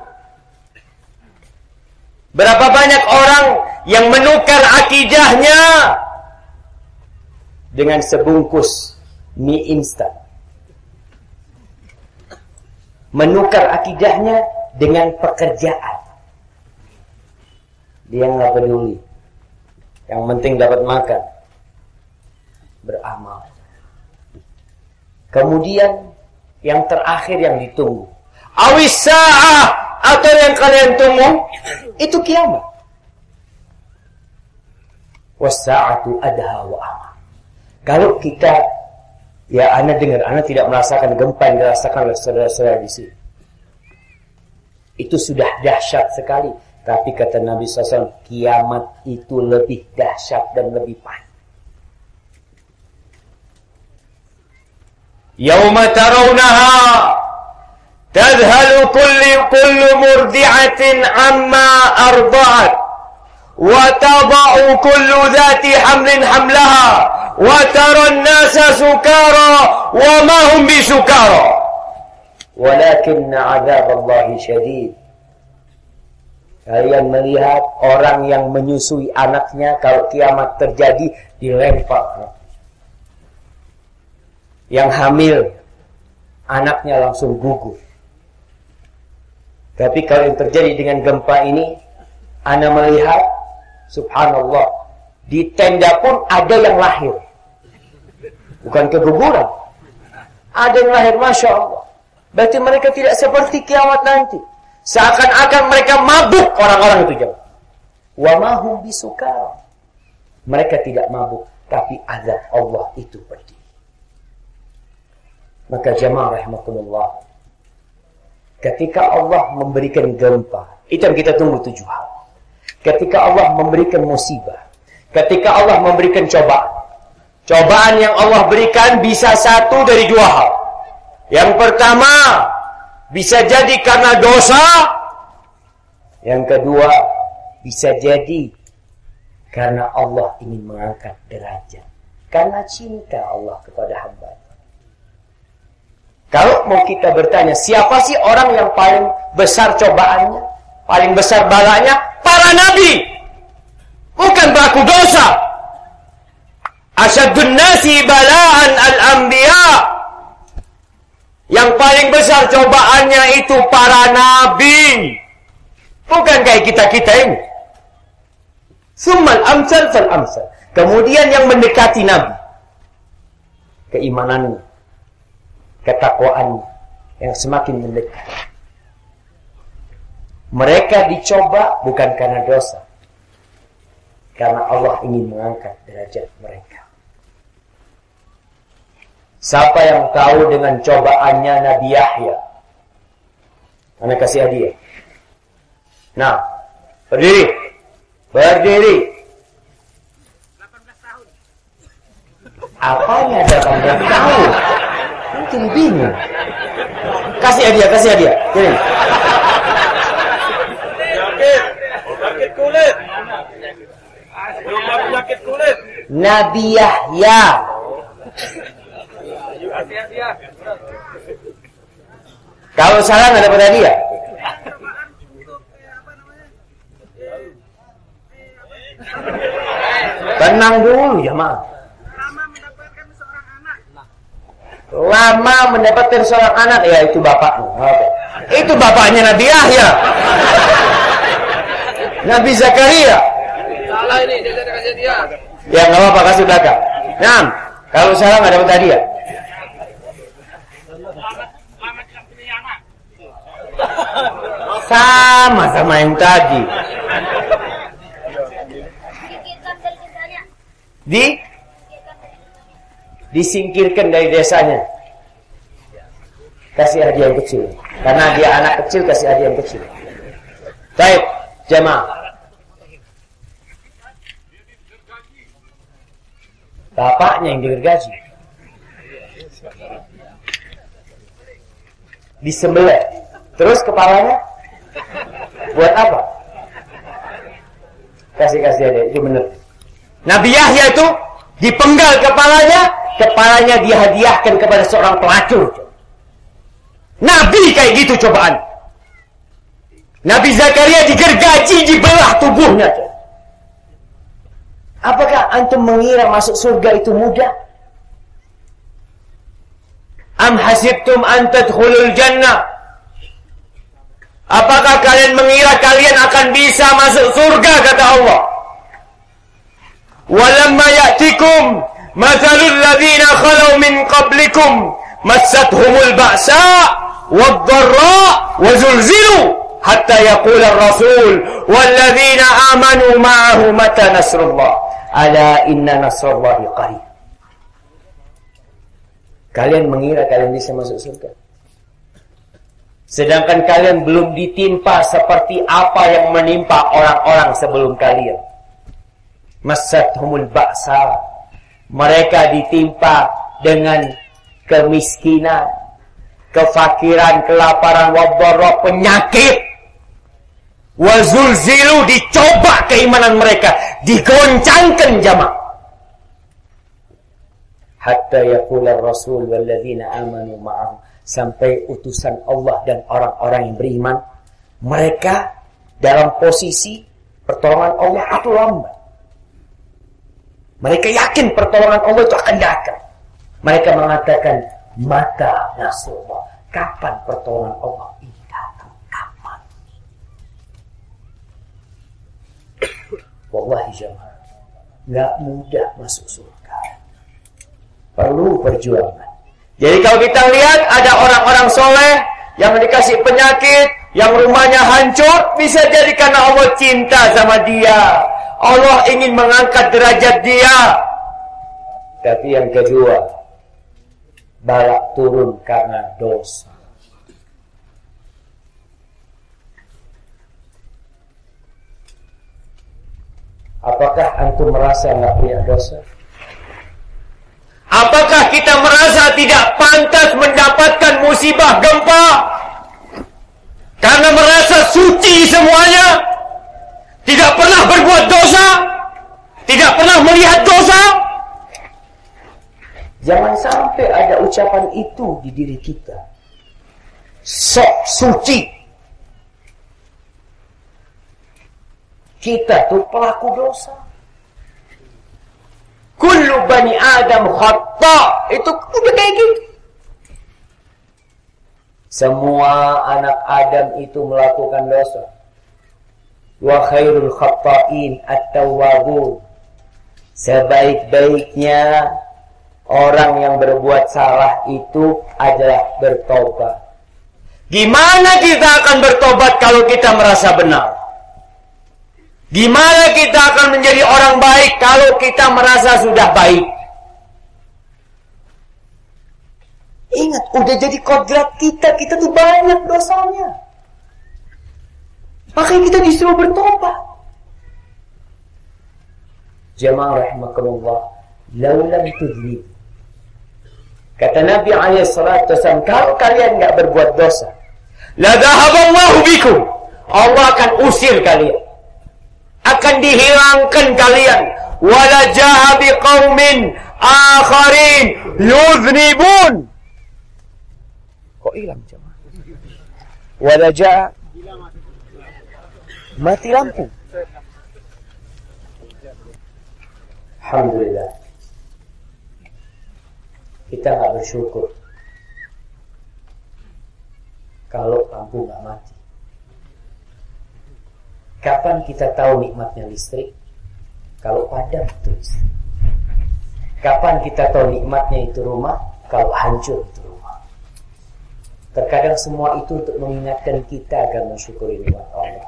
Berapa banyak orang yang menukar akidahnya dengan sebungkus mie instan. Menukar akidahnya dengan pekerjaan. Dia nggak peduli. Yang penting dapat makan. Beramal. Kemudian yang terakhir yang ditunggu. Awisa'ah atau yang kalian tunggu itu kiamat. Wasa'atu adha wa amal. Kalau kita ya anda dengar, anda tidak merasakan gempa yang dirasakan oleh saudara-saudara di sini. Itu sudah dahsyat sekali. Tapi kata Nabi SAW, kiamat itu lebih dahsyat dan lebih pahit. Yawma tarawnaha tadhalu kulli kullu murdi'atin amma arda'at wa tada'u kullu dhati hamlin hamlaha wa tara an-nasa sukara wa ma hum bisukara walakinna 'adzab Allah syadid Kalian melihat orang yang menyusui anaknya kalau kiamat terjadi dilempar yang hamil anaknya langsung gugur. Tapi kalau yang terjadi dengan gempa ini, Anda melihat, subhanallah, di tenda pun ada yang lahir. Bukan keguguran. Ada yang lahir, Masya Allah. Berarti mereka tidak seperti kiamat nanti. Seakan-akan mereka mabuk orang-orang itu jauh. Wa mahum bisukar. Mereka tidak mabuk, tapi azab Allah itu berdiri. Maka jamaah rahmatullah. Ketika Allah memberikan gempa, itu yang kita tunggu tujuh hal. Ketika Allah memberikan musibah, ketika Allah memberikan cobaan, cobaan yang Allah berikan bisa satu dari dua hal. Yang pertama, bisa jadi karena dosa. Yang kedua, bisa jadi karena Allah ingin mengangkat derajat. Karena cinta Allah kepada hamba. Kalau mau kita bertanya, siapa sih orang yang paling besar cobaannya? Paling besar balanya? Para nabi. Bukan pelaku dosa. Asyadun nasi balaan al-anbiya. Yang paling besar cobaannya itu para nabi. Bukan kayak kita-kita ini. Summal amsal fal amsal. Kemudian yang mendekati nabi. Keimanannya ketakwaan yang semakin mendekat. Mereka dicoba bukan karena dosa. Karena Allah ingin mengangkat derajat mereka. Siapa yang tahu dengan cobaannya Nabi Yahya? Anda kasih hadiah. Nah, berdiri. Berdiri. 18 tahun. Apanya 18 tahun? Mungkin bingung. Kasih hadiah, kasih hadiah. Kirim. Penyakit. Penyakit kulit. Penyakit kulit. Nabi Yahya. Kalau salah nggak dapat hadiah. Tenang dulu ya ma. Lama mendapatkan seorang anak ya itu bapakmu. Oke. Itu bapaknya Nabi Yahya. Nabi Zakaria. Salah ini, dia kasih dia. Ya nggak apa-apa kasih belakang. Nah, kalau salah nggak dapat hadiah. Sama sama yang tadi. Di disingkirkan dari desanya. Kasih hadiah yang kecil. Karena dia anak kecil kasih hadiah yang kecil. Baik, jemaah. Bapaknya yang digergaji. Disembelih. Terus kepalanya buat apa? Kasih kasih aja, itu benar. Nabi Yahya itu dipenggal kepalanya, kepalanya dihadiahkan kepada seorang pelacur. Nabi kayak gitu cobaan. Nabi Zakaria digergaji, dibelah tubuhnya. Apakah antum mengira masuk surga itu mudah? Am hasibtum an tadkhulul jannah? Apakah kalian mengira kalian akan bisa masuk surga kata Allah? Walamma ya'tikum mathalul ladzina khalu min qablikum massathumul ba'sa wad-dharra wa zulzilu hatta yaqula ar-rasul wal ladzina amanu ma'ahu mata nasrullah ala inna nasrallahi qarib Kalian mengira kalian bisa masuk surga Sedangkan kalian belum ditimpa seperti apa yang menimpa orang-orang sebelum kalian. Masathumul ba'sa. Mereka ditimpa dengan kemiskinan, kefakiran, kelaparan, wabarok, penyakit. Wazulzilu dicoba keimanan mereka, digoncangkan jamaah. Hatta yaqula rasul walladzina amanu ma'ahu sampai utusan Allah dan orang-orang yang beriman mereka dalam posisi pertolongan Allah itu lambat. Mereka yakin pertolongan Allah itu akan datang. Mereka mengatakan mata nasrullah kapan pertolongan Allah ini datang? Kapan? Wallahi jamaah nggak mudah masuk surga. Perlu perjuangan jadi kalau kita lihat ada orang-orang soleh yang dikasih penyakit, yang rumahnya hancur, bisa jadi karena Allah cinta sama dia. Allah ingin mengangkat derajat dia. Tapi yang kedua, balak turun karena dosa. Apakah antum merasa nggak punya dosa? Apakah kita merasa tidak pantas mendapatkan musibah gempa? Karena merasa suci semuanya? Tidak pernah berbuat dosa? Tidak pernah melihat dosa? Jangan sampai ada ucapan itu di diri kita. Sok suci. Kita tuh pelaku dosa. Kullu bani Adam khata. Itu udah kayak gitu. Semua anak Adam itu melakukan dosa. Wa khairul khata'in at-tawwabun. Sebaik-baiknya orang yang berbuat salah itu adalah bertobat. Gimana kita akan bertobat kalau kita merasa benar? Gimana kita akan menjadi orang baik kalau kita merasa sudah baik? Ingat, udah jadi kodrat kita, kita tuh banyak dosanya. Makanya kita disuruh bertobat. Jemaah rahimahullah, laulam tudlib. Kata Nabi SAW, kalau kalian enggak berbuat dosa, la dhahaballahu bikum. Allah akan usir kalian. Akan dihilangkan kalian. Wala jaha biqaumin akharin yuznibun. Kok hilang jemaah? Wala jaha mati lampu. Alhamdulillah. Kita nggak bersyukur kalau lampu nggak mati. Kapan kita tahu nikmatnya listrik? Kalau padam itu listrik. Kapan kita tahu nikmatnya itu rumah? Kalau hancur itu rumah. Terkadang semua itu untuk mengingatkan kita agar mensyukuri nikmat Allah.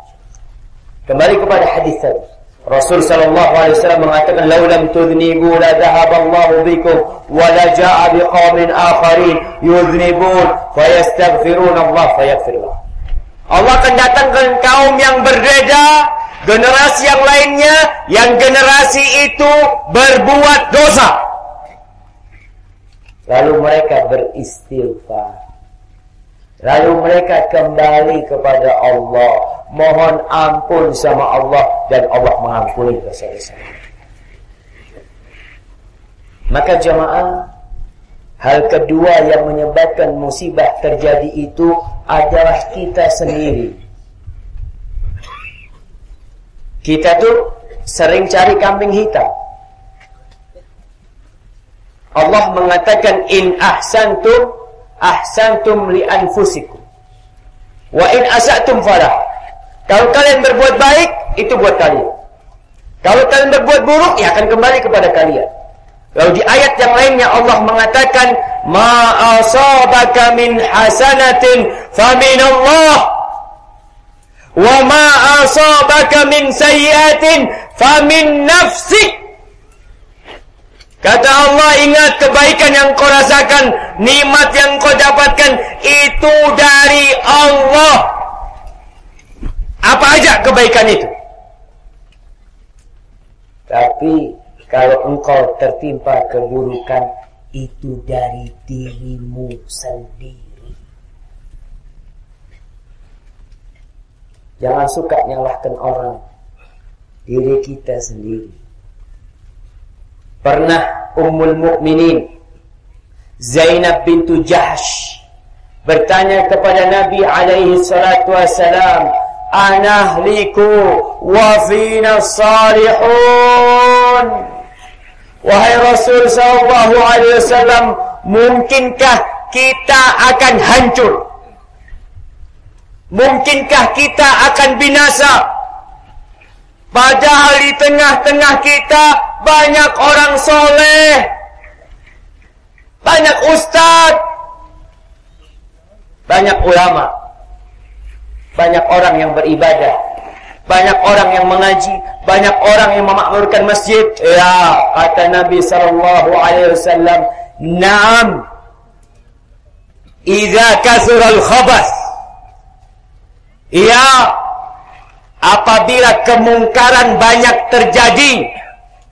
Kembali kepada hadis tadi. Rasul sallallahu alaihi wasallam mengatakan law lam tudhnibu la dhahaba Allahu bikum wa la jaa biqaumin akharin yudhnibun fayastaghfirun Allah fayaghfir Allah akan datangkan kaum yang berbeda, generasi yang lainnya yang generasi itu berbuat dosa. Lalu mereka beristighfar. Lalu mereka kembali kepada Allah, mohon ampun sama Allah dan Allah mengampuni dosa-dosa. Maka jemaah, hal kedua yang menyebabkan musibah terjadi itu adalah kita sendiri. Kita tuh sering cari kambing hitam. Allah mengatakan in ahsantum ahsantum li anfusikum. Wa in asatum falah. Kalau kalian berbuat baik, itu buat kalian. Kalau kalian berbuat buruk, ya akan kembali kepada kalian. Lalu di ayat yang lainnya Allah mengatakan, "Ma asabaka min hasanatin famin Allah, wa ma asabaka min sayyi'atin famin nafsik." Kata Allah ingat kebaikan yang kau rasakan Nikmat yang kau dapatkan Itu dari Allah. Apa aja kebaikan itu? Tapi Kalau engkau tertimpa keburukan Itu dari dirimu sendiri Jangan suka nyalahkan orang Diri kita sendiri Pernah Ummul Mukminin Zainab bintu Jahsh bertanya kepada Nabi alaihi salatu wasalam, "Anahliku wa fina salihun?" Wahai Rasul sallallahu alaihi wasallam, mungkinkah kita akan hancur? Mungkinkah kita akan binasa? Padahal di tengah-tengah kita banyak orang soleh. Banyak ustad. Banyak ulama. Banyak orang yang beribadah. Banyak orang yang mengaji. Banyak orang yang memakmurkan masjid. Ya, kata Nabi sallallahu alaihi wasallam, "Na'am. Idza kasura al-khabath." Ya, apabila kemungkaran banyak terjadi,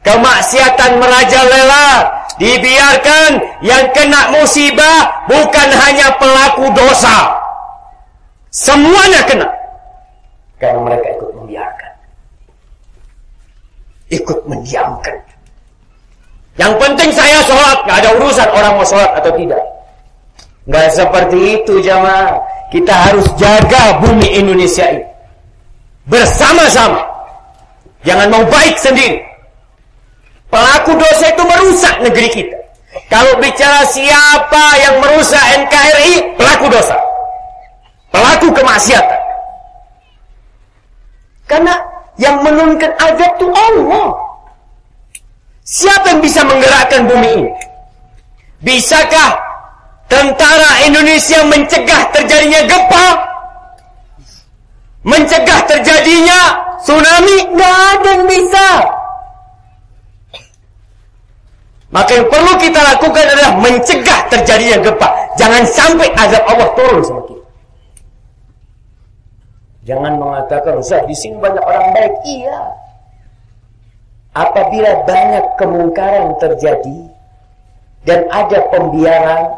Kemaksiatan merajalela dibiarkan yang kena musibah bukan hanya pelaku dosa. Semuanya kena. Karena mereka membiarkan. Ikut mendiamkan. Yang penting saya sholat. Gak ada urusan orang mau sholat atau tidak. Gak seperti itu jamaah. Kita harus jaga bumi Indonesia ini. Bersama-sama. Jangan mau baik sendiri. Pelaku dosa itu merusak negeri kita. Kalau bicara siapa yang merusak NKRI, pelaku dosa. Pelaku kemaksiatan. Karena yang menurunkan azab itu Allah. Siapa yang bisa menggerakkan bumi ini? Bisakah tentara Indonesia mencegah terjadinya gempa? Mencegah terjadinya tsunami? Nggak ada yang bisa. Maka yang perlu kita lakukan adalah mencegah terjadinya gempa. Jangan sampai azab Allah turun sama kita. Jangan mengatakan, Ustaz, di sini banyak orang baik. Iya. apabila banyak kemungkaran terjadi dan ada pembiaran,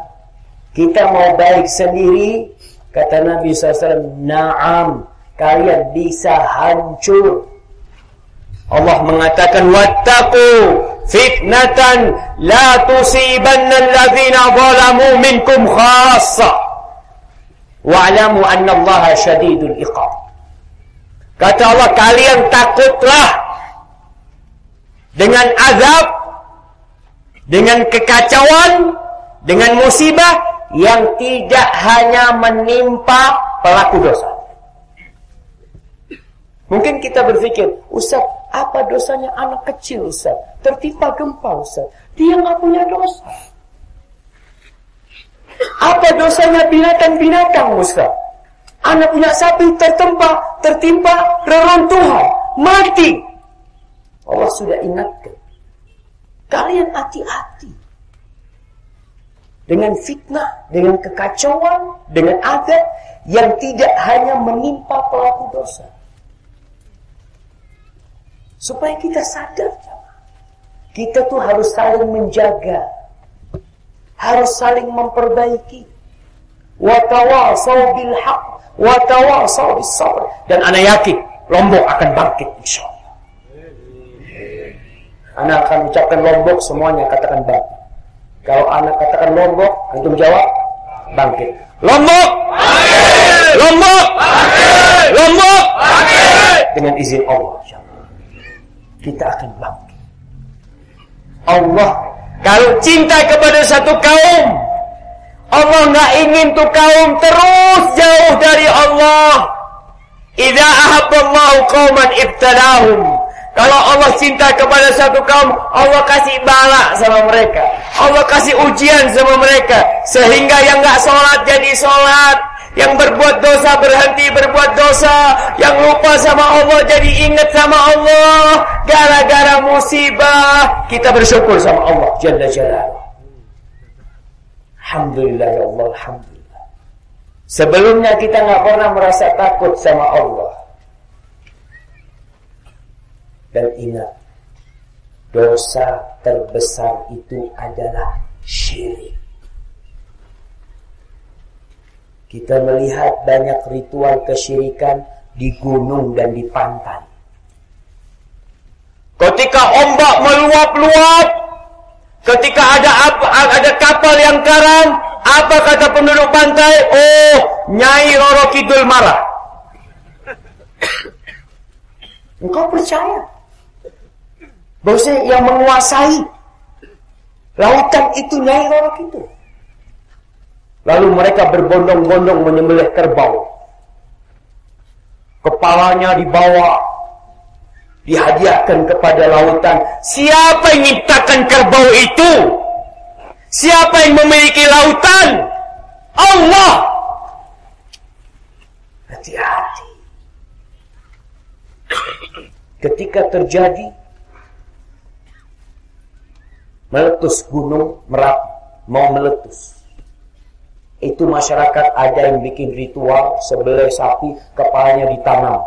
kita mau baik sendiri, kata Nabi SAW, Naam, kalian bisa hancur. Allah mengatakan, Wattaku fitnatan la tusibanna alladhina zalamu minkum khassa. Wa'lamu anna Allah syadidul iqab. Kata Allah, kalian takutlah dengan azab, dengan kekacauan, dengan musibah yang tidak hanya menimpa pelaku dosa. Mungkin kita berpikir, Ustaz, apa dosanya anak kecil Ustaz? Tertimpa gempa Ustaz. Dia nggak punya dosa. Apa dosanya binatang-binatang Ustaz? Anak punya sapi tertempa, tertimpa reruntuhan, mati. Allah sudah ingatkan. Kalian hati-hati. Dengan fitnah, dengan kekacauan, dengan adab yang tidak hanya menimpa pelaku dosa. Supaya kita sadar. Kita tuh harus saling menjaga. Harus saling memperbaiki. Watawasau bil haq Watawasau sabr. Dan anak yakin Lombok akan bangkit insya Allah. Anak akan ucapkan Lombok semuanya katakan bangkit. Kalau anak katakan Lombok, antum jawab bangkit. Lombok! Bangkit! Lombok! Bangkit! Lombok! Bangkit! Dengan izin Allah. Kita akan bangkit. Allah kalau cinta kepada satu kaum Allah nggak ingin tuh kaum terus jauh dari Allah. Idza ahabballahu qauman ibtalahum. Kalau Allah cinta kepada satu kaum, Allah kasih bala sama mereka. Allah kasih ujian sama mereka sehingga yang nggak sholat jadi sholat, yang berbuat dosa berhenti berbuat dosa, yang lupa sama Allah jadi ingat sama Allah. Gara-gara musibah kita bersyukur sama Allah Jalla Jalla. Alhamdulillah ya Allah, Alhamdulillah. Sebelumnya kita nggak pernah merasa takut sama Allah. Dan ingat, dosa terbesar itu adalah syirik. Kita melihat banyak ritual kesyirikan di gunung dan di pantai. Ketika ombak meluap-luap, Ketika ada ada kapal yang karam, apa kata penduduk pantai? Oh, Nyai Roro Kidul marah. Engkau percaya bahwa yang menguasai lautan itu Nyai Roro Kidul. Lalu mereka berbondong-bondong menyembelih kerbau. Kepalanya dibawa dihadiahkan kepada lautan. Siapa yang menciptakan kerbau itu? Siapa yang memiliki lautan? Allah. Hati-hati. Ketika terjadi meletus gunung Merapi, mau meletus. Itu masyarakat ada yang bikin ritual sebelah sapi kepalanya ditanam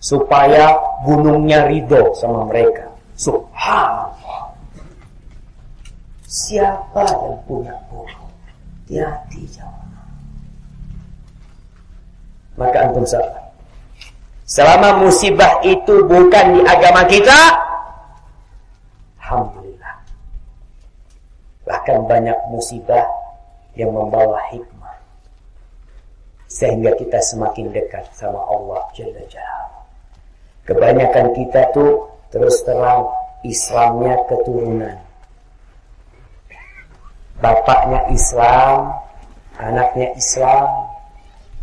supaya gunungnya ridho sama mereka. Subhanallah. Siapa yang punya burung? Hati-hati jawab. Maka antum salah. Selama musibah itu bukan di agama kita, Alhamdulillah. Bahkan banyak musibah yang membawa hikmah. Sehingga kita semakin dekat sama Allah Jalla Jalla. Kebanyakan kita tuh terus terang Islamnya keturunan. Bapaknya Islam, anaknya Islam.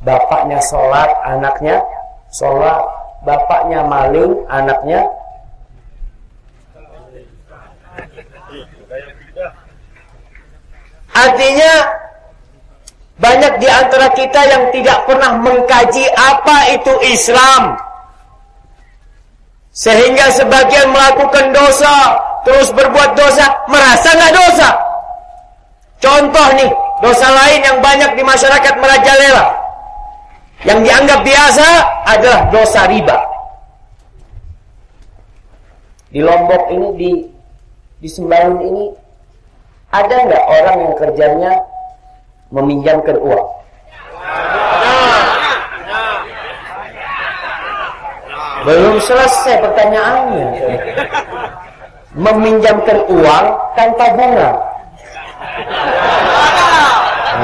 Bapaknya sholat, anaknya sholat. Bapaknya maling, anaknya Artinya banyak di antara kita yang tidak pernah mengkaji apa itu Islam. Sehingga sebagian melakukan dosa, terus berbuat dosa, merasa nggak dosa. Contoh nih, dosa lain yang banyak di masyarakat merajalela. Yang dianggap biasa adalah dosa riba. Di Lombok ini di di Sembayun ini ada nggak orang yang kerjanya meminjamkan uang? Belum selesai pertanyaannya. Meminjamkan uang tanpa bunga.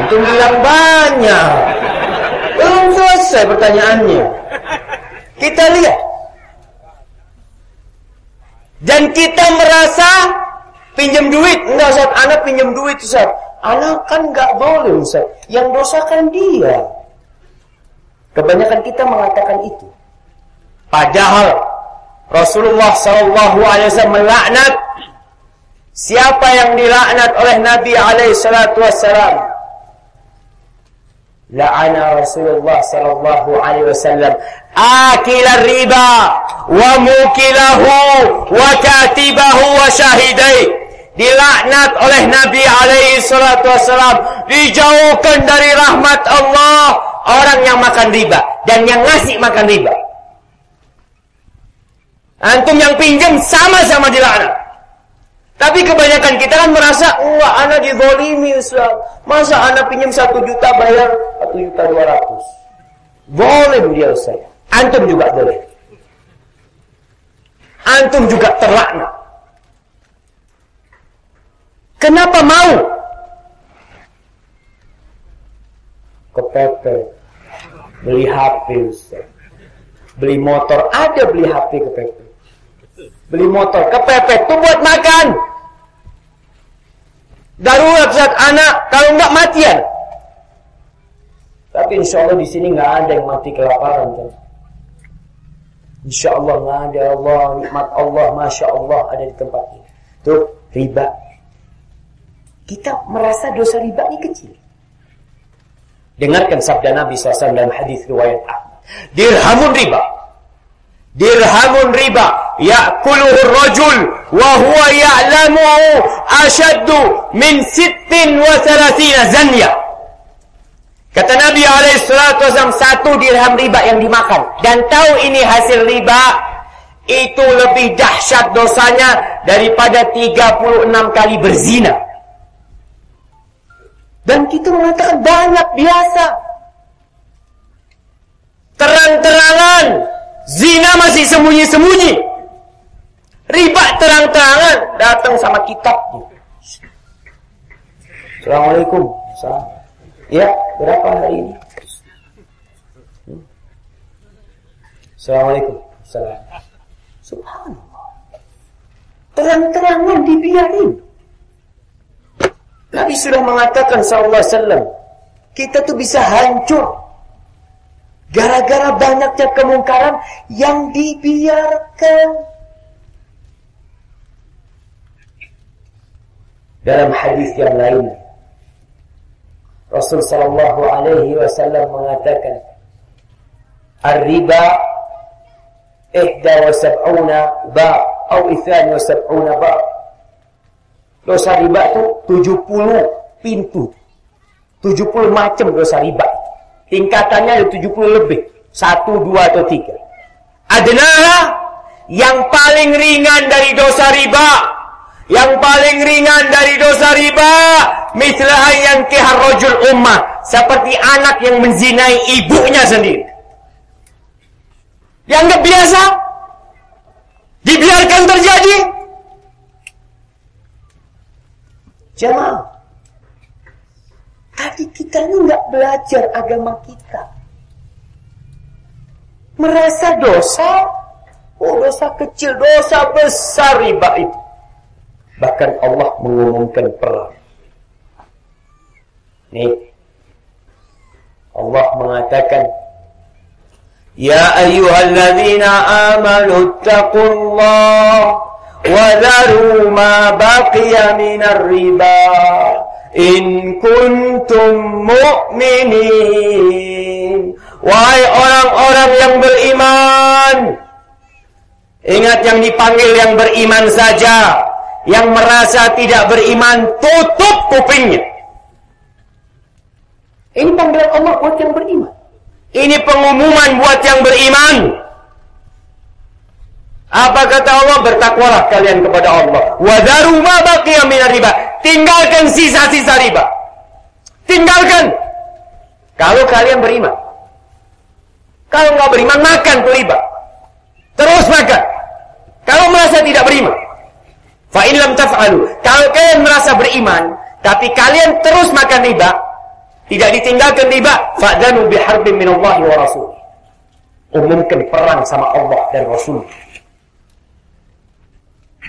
Itu bilang banyak. Belum selesai pertanyaannya. Kita lihat. Dan kita merasa pinjam duit. Enggak Ustaz, anak pinjam duit Ustaz. Anak kan enggak boleh Ustaz. Yang dosa kan dia. Kebanyakan kita mengatakan itu. Padahal Rasulullah Shallallahu Wasallam melaknat siapa yang dilaknat oleh Nabi Alaihi Wasallam la'ana Rasulullah sallallahu alaihi wasallam akil riba wa mukilahu wa katibahu wa syahidai dilaknat oleh Nabi alaihi salatu wasallam dijauhkan dari rahmat Allah orang yang makan riba dan yang ngasih makan riba antum yang pinjam sama-sama dilaknat tapi kebanyakan kita kan merasa, wah anak dizolimi Ustaz. Masa anak pinjam satu juta bayar satu juta dua ratus. Boleh dia Ustaz. Antum juga boleh. Antum juga terlaknat. Kenapa mau? Kepepet. Beli HP. Beli motor. Ada beli HP kepepet. Beli motor. Kepepet itu buat makan. Darurat saat anak, kalau enggak matian. Tapi insya Allah di sini nggak ada yang mati kelaparan kan. Insya Allah nggak ada Allah nikmat Allah, masya Allah ada di tempat ini. Tuh riba. Kita merasa dosa riba ini kecil. Dengarkan sabda Nabi SAW dalam hadis riwayat Ahmad. Dirhamun riba. Dirhamun riba. Ya'kuluhu rajul wa huwa ya'lamuhu ashaddu min sittin wa thalathina zanya. Kata Nabi alaihissalam satu dirham riba yang dimakan. Dan tahu ini hasil riba itu lebih dahsyat dosanya daripada 36 kali berzina dan kita mengatakan banyak biasa terang-terangan Zina masih sembunyi-sembunyi. Riba terang-terangan datang sama kitab. Assalamualaikum. Ya, berapa hari ini? Assalamualaikum. Salam. Subhanallah. Terang-terangan dibiarin. Nabi sudah mengatakan sallallahu alaihi kita tuh bisa hancur Gara-gara banyaknya kemungkaran yang dibiarkan. Dalam hadis yang lain, Rasul sallallahu alaihi wasallam mengatakan, "Ar-riba ihda wa sab'una ba' atau ithani wa sab'una ba'." Dosa riba itu 70 pintu. 70 macam dosa riba. Tingkatannya ada 70 lebih. Satu, dua, atau tiga. Adnaha yang paling ringan dari dosa riba. Yang paling ringan dari dosa riba. Mislah yang kiharrojul ummah. Seperti anak yang menzinai ibunya sendiri. Yang biasa. Dibiarkan terjadi. Jemaah. Tapi kita ini nggak belajar agama kita. Merasa dosa, oh dosa kecil, dosa besar riba itu. Bahkan Allah mengumumkan perang. Nih, Allah mengatakan, Ya ayyuhalladzina amanu taqullah dharu ma baqiya minar riba In kuntum mu'minin Wahai orang-orang yang beriman Ingat yang dipanggil yang beriman saja. Yang merasa tidak beriman Tutup kupingnya. Ini panggilan Allah buat yang beriman. Ini pengumuman buat yang beriman Apa kata Allah? Bertakwalah kalian kepada Allah. Wadaru ma baqiya riba. Tinggalkan sisa-sisa riba. Tinggalkan. Kalau kalian beriman. Kalau nggak beriman, makan tuh riba. Terus makan. Kalau merasa tidak beriman. Fa in lam taf'alu. Kalau kalian merasa beriman, tapi kalian terus makan riba, tidak ditinggalkan riba, fa'danu biharbin minallahi wa rasul. Umumkan perang sama Allah dan Rasul.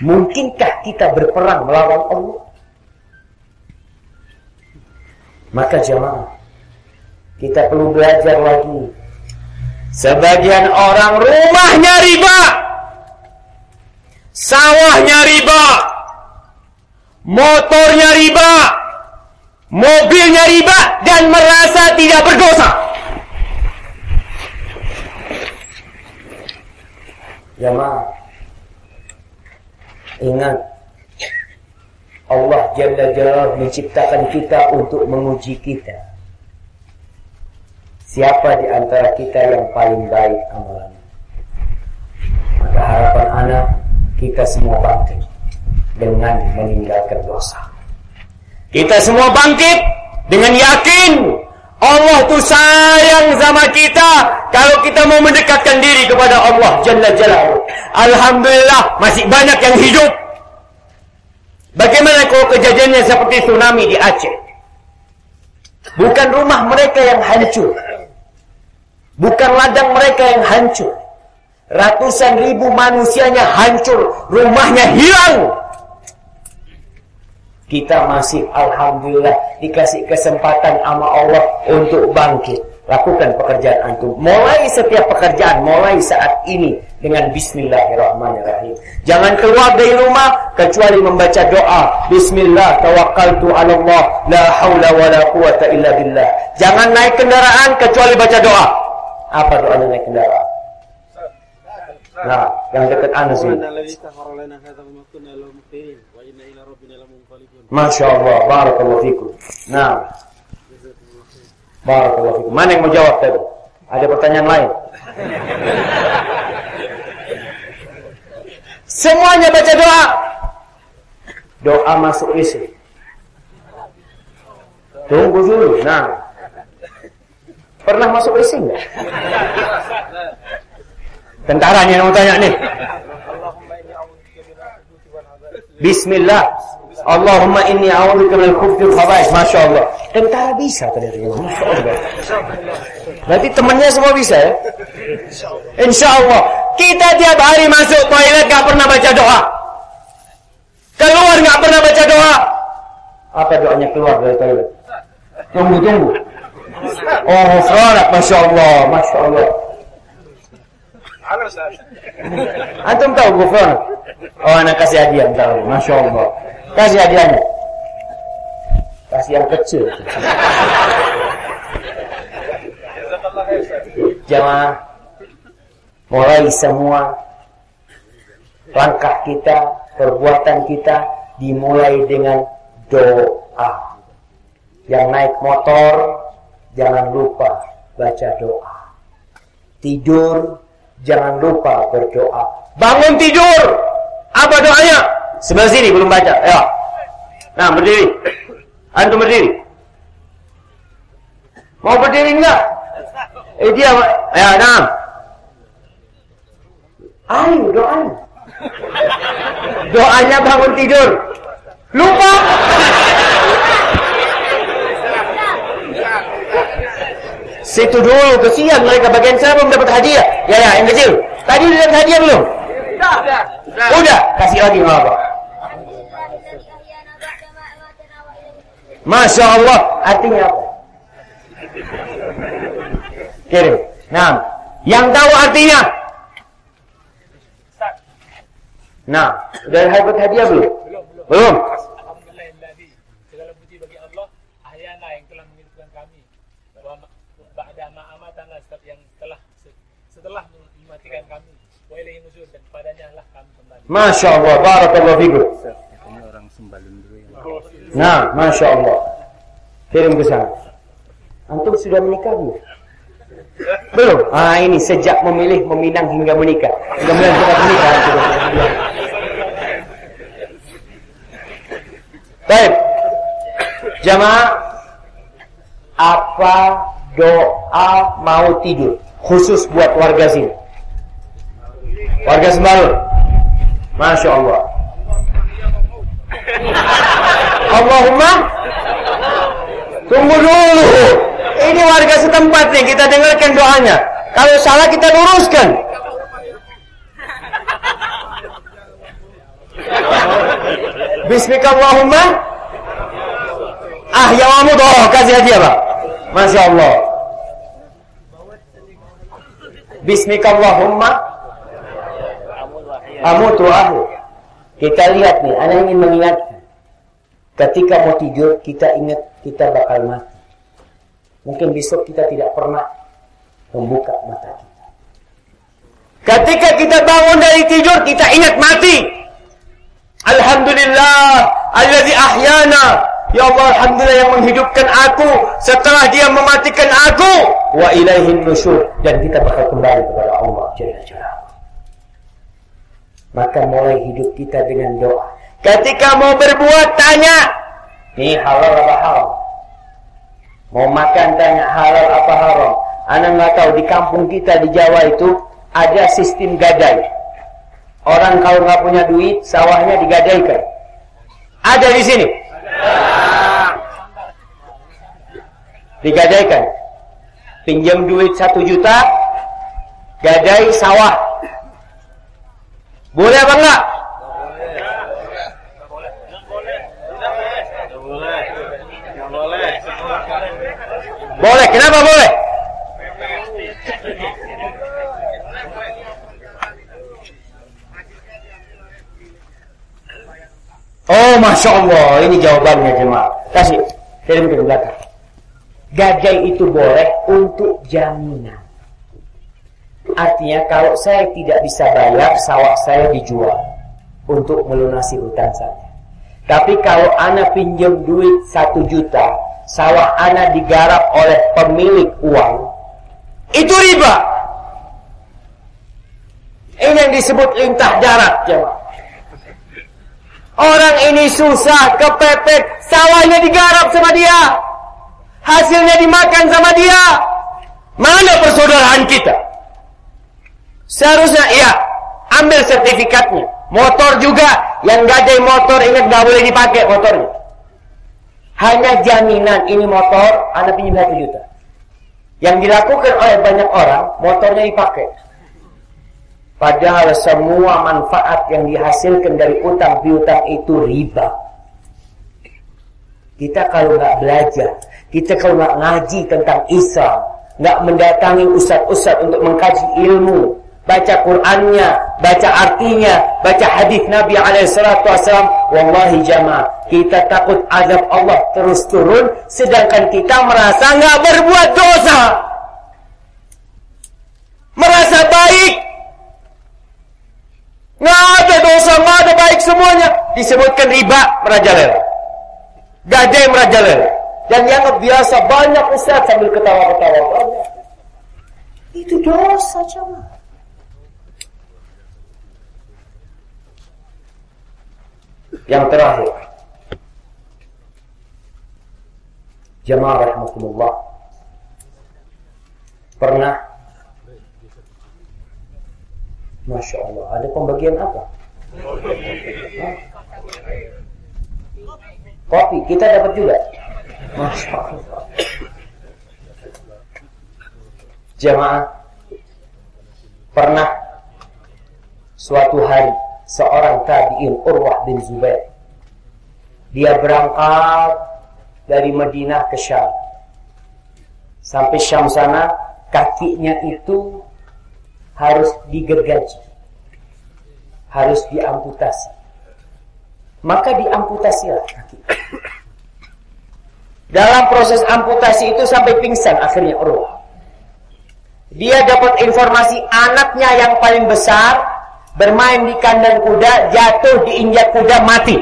Mungkinkah kita berperang melawan Allah? Maka jemaah, kita perlu belajar lagi. Sebagian orang rumahnya riba. Sawahnya riba. Motornya riba. Mobilnya riba dan merasa tidak berdosa. Jemaah, Ingat Allah Jalla Jalla menciptakan kita untuk menguji kita. Siapa di antara kita yang paling baik amalannya? Maka harapan anak Kita semua bangkit Dengan meninggalkan dosa. Kita semua bangkit Dengan yakin Allah tuh sayang sama kita kalau kita mau mendekatkan diri kepada Allah Jalla Jalla. Alhamdulillah masih banyak yang hidup. Bagaimana kalau kejadiannya seperti tsunami di Aceh? Bukan rumah mereka yang hancur. Bukan ladang mereka yang hancur. Ratusan ribu manusianya hancur. Rumahnya hilang. Kita masih Alhamdulillah dikasih kesempatan sama Allah untuk bangkit. Lakukan pekerjaan antum. Mulai setiap pekerjaan, mulai saat ini dengan Bismillahirrahmanirrahim. Jangan keluar dari rumah kecuali membaca doa. Bismillah tawakkaltu ala Allah la haula wala quwata illa billah. Jangan naik kendaraan kecuali baca doa. Apa doanya naik kendaraan? Nah, yang dekat anda sih. Masya Allah, barakallahu fikum. Nah, barakallahu fikum. Mana yang mau jawab tadi? Ada pertanyaan lain? Semuanya baca doa. Doa masuk isi. Tunggu dulu. Nah, pernah masuk isi enggak? Tentara nih yang mau tanya nih. Bismillah. Allahumma inni a'udzubika minal khubuthi wal. Masya Allah. Tentara bisa tadi Masya Allah. Berarti temannya semua bisa ya? Insya Allah. Kita tiap hari masuk toilet gak pernah baca doa. Keluar gak pernah baca doa. Apa doanya keluar dari toilet? Tunggu, tunggu. Oh, sholat. Masya Allah. Masya Allah. Antum tahu gufran? Oh, anak kasih hadiah tahu. Masya Allah. Kasih hadiahnya. Kasih yang kecil. Jangan mulai semua langkah kita, perbuatan kita dimulai dengan doa. Yang naik motor jangan lupa baca doa. Tidur jangan lupa berdoa. Bangun tidur. Apa doanya? Sebelah sini belum baca. Ayo. Nah, berdiri. Antum berdiri. Mau berdiri enggak? Eh dia, ya, nah. Ayo doanya. Doanya bangun tidur. Lupa. Situ dulu, kesian mereka bagian saya belum dapat hadiah. Ya ya, yang kecil. Tadi udah dapat hadiah belum? Udah. Udah, kasih lagi apa. Masya Allah, artinya apa? Kirim. Nah, yang tahu artinya? Nah, udah dapat hadiah belum? Belum. Segala puji bagi Allah, ahyana yang telah menghidupkan kami. Bahwa ba'da ma'amatana yang telah setelah mematikan kami. Wa ilaihi nusur dan padanya lah kami kembali. Masya Allah, barakallahu fikum. Nah, Masya Allah. Kirim ke sana. Antum sudah menikah belum? Belum. Ah ini sejak memilih, meminang hingga menikah. Kemudian kita menikah. Baik. Jamaah apa doa mau tidur khusus buat warga sini? Warga Sembalun. Masya Allah. Allahumma Tunggu dulu. Ini warga setempat nih, kita dengarkan doanya. Kalau salah kita luruskan. Bismillahirrahmanirrahim. Ah, yang kamu doa kasih hadiah, Pak. Masya Allah. Bismillahirrahmanirrahim. Amutu ahu. Kita lihat nih, anak ingin mengingatkan. Ketika mau tidur, kita ingat kita bakal mati. Mungkin besok kita tidak pernah membuka mata kita. Ketika kita bangun dari tidur, kita ingat mati. Alhamdulillah, alladzi ahyana. Ya Allah, Alhamdulillah yang menghidupkan aku setelah dia mematikan aku. Wa ilaihin nusyur. Dan kita bakal kembali kepada Allah Jalla. Maka mulai hidup kita dengan doa. Ketika mau berbuat, tanya. Ini halal apa haram? Mau makan, tanya halal apa haram? Anda nggak tahu di kampung kita di Jawa itu ada sistem gadai. Orang kalau nggak punya duit, sawahnya digadaikan. Ada di sini. Digadaikan. Pinjam duit satu juta, gadai sawah. Boleh apa enggak? Boleh. Kenapa boleh? Oh, masya Allah, ini jawabannya jemaah. Kasih, kirim ke belakang. Gadai itu boleh untuk jaminan. Artinya kalau saya tidak bisa bayar, sawah saya dijual untuk melunasi hutang saya. Tapi kalau anak pinjam duit satu juta, sawah anak digarap oleh pemilik uang, itu riba. Ini yang disebut lintah darat, jemaah. Orang ini susah, kepepet, sawahnya digarap sama dia. Hasilnya dimakan sama dia. Mana persaudaraan kita? Seharusnya, iya, ambil sertifikatnya. Motor juga, yang gadai motor ingat gak boleh dipakai motornya. Hanya jaminan ini motor, anda pinjam satu juta. Yang dilakukan oleh banyak orang, motornya dipakai. Padahal semua manfaat yang dihasilkan dari utang piutang itu riba. Kita kalau nggak belajar, kita kalau nggak ngaji tentang Islam, nggak mendatangi ustadz-ustadz untuk mengkaji ilmu, baca Qur'annya, baca artinya, baca hadis Nabi Alaihissalam, wallahi jamaah, kita takut azab Allah terus turun, sedangkan kita merasa nggak berbuat dosa, merasa baik, Nggak ada dosa, nggak ada baik semuanya. Disebutkan riba merajalela. Gadai merajalela. Dan yang biasa banyak ustaz sambil ketawa-ketawa. Itu dosa coba. Yang terakhir. Jamaah rahmatullah. Pernah Masya Allah. Ada pembagian apa? Kopi. Kita dapat juga. Masya Allah. Jemaah. Pernah suatu hari seorang tabi'in Urwah bin Zubair dia berangkat dari Madinah ke Syam. Sampai Syam sana kakinya itu harus digergaji. Harus diamputasi. Maka diamputasilah kaki. Dalam proses amputasi itu sampai pingsan akhirnya Urwah. Dia dapat informasi anaknya yang paling besar bermain di kandang kuda, jatuh diinjak kuda mati.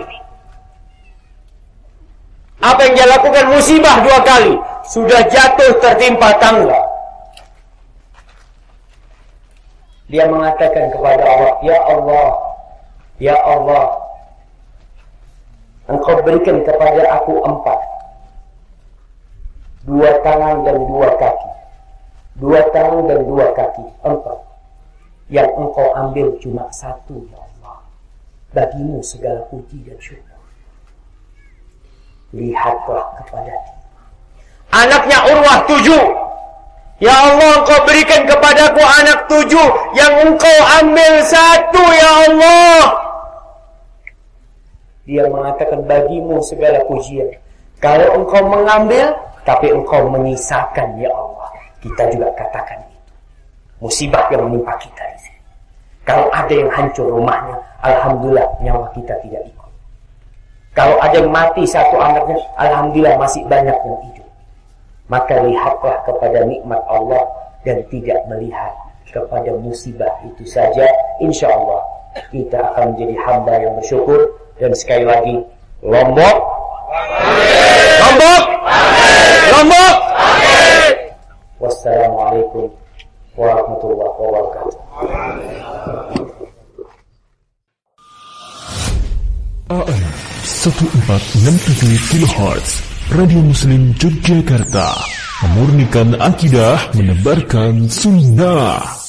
Apa yang dia lakukan musibah dua kali. Sudah jatuh tertimpa tangga. Dia mengatakan kepada Allah, Ya Allah, Ya Allah, Engkau berikan kepada aku empat. Dua tangan dan dua kaki. Dua tangan dan dua kaki. Empat. Yang engkau ambil cuma satu, Ya Allah. Bagimu segala puji dan syukur. Lihatlah kepada. Anaknya Urwah tujuh. Ya Allah engkau berikan kepadaku anak tujuh. Yang engkau ambil satu ya Allah. Dia mengatakan bagimu segala pujian. Kalau engkau mengambil, tapi engkau menyisakan ya Allah. Kita juga katakan. Musibah yang menimpa kita ini. Kalau ada yang hancur rumahnya, Alhamdulillah nyawa kita tidak ikut. Kalau ada yang mati satu anaknya, Alhamdulillah masih banyak yang hidup. Maka lihatlah kepada nikmat Allah dan tidak melihat kepada musibah itu saja. Insya Allah kita akan menjadi hamba yang bersyukur dan sekali lagi Lombok Lombok Lombok Wassalamualaikum warahmatullahi wabarakatuh. AM 1467 kHz Radio Muslim Yogyakarta. Memurnikan akidah Menebarkan sunnah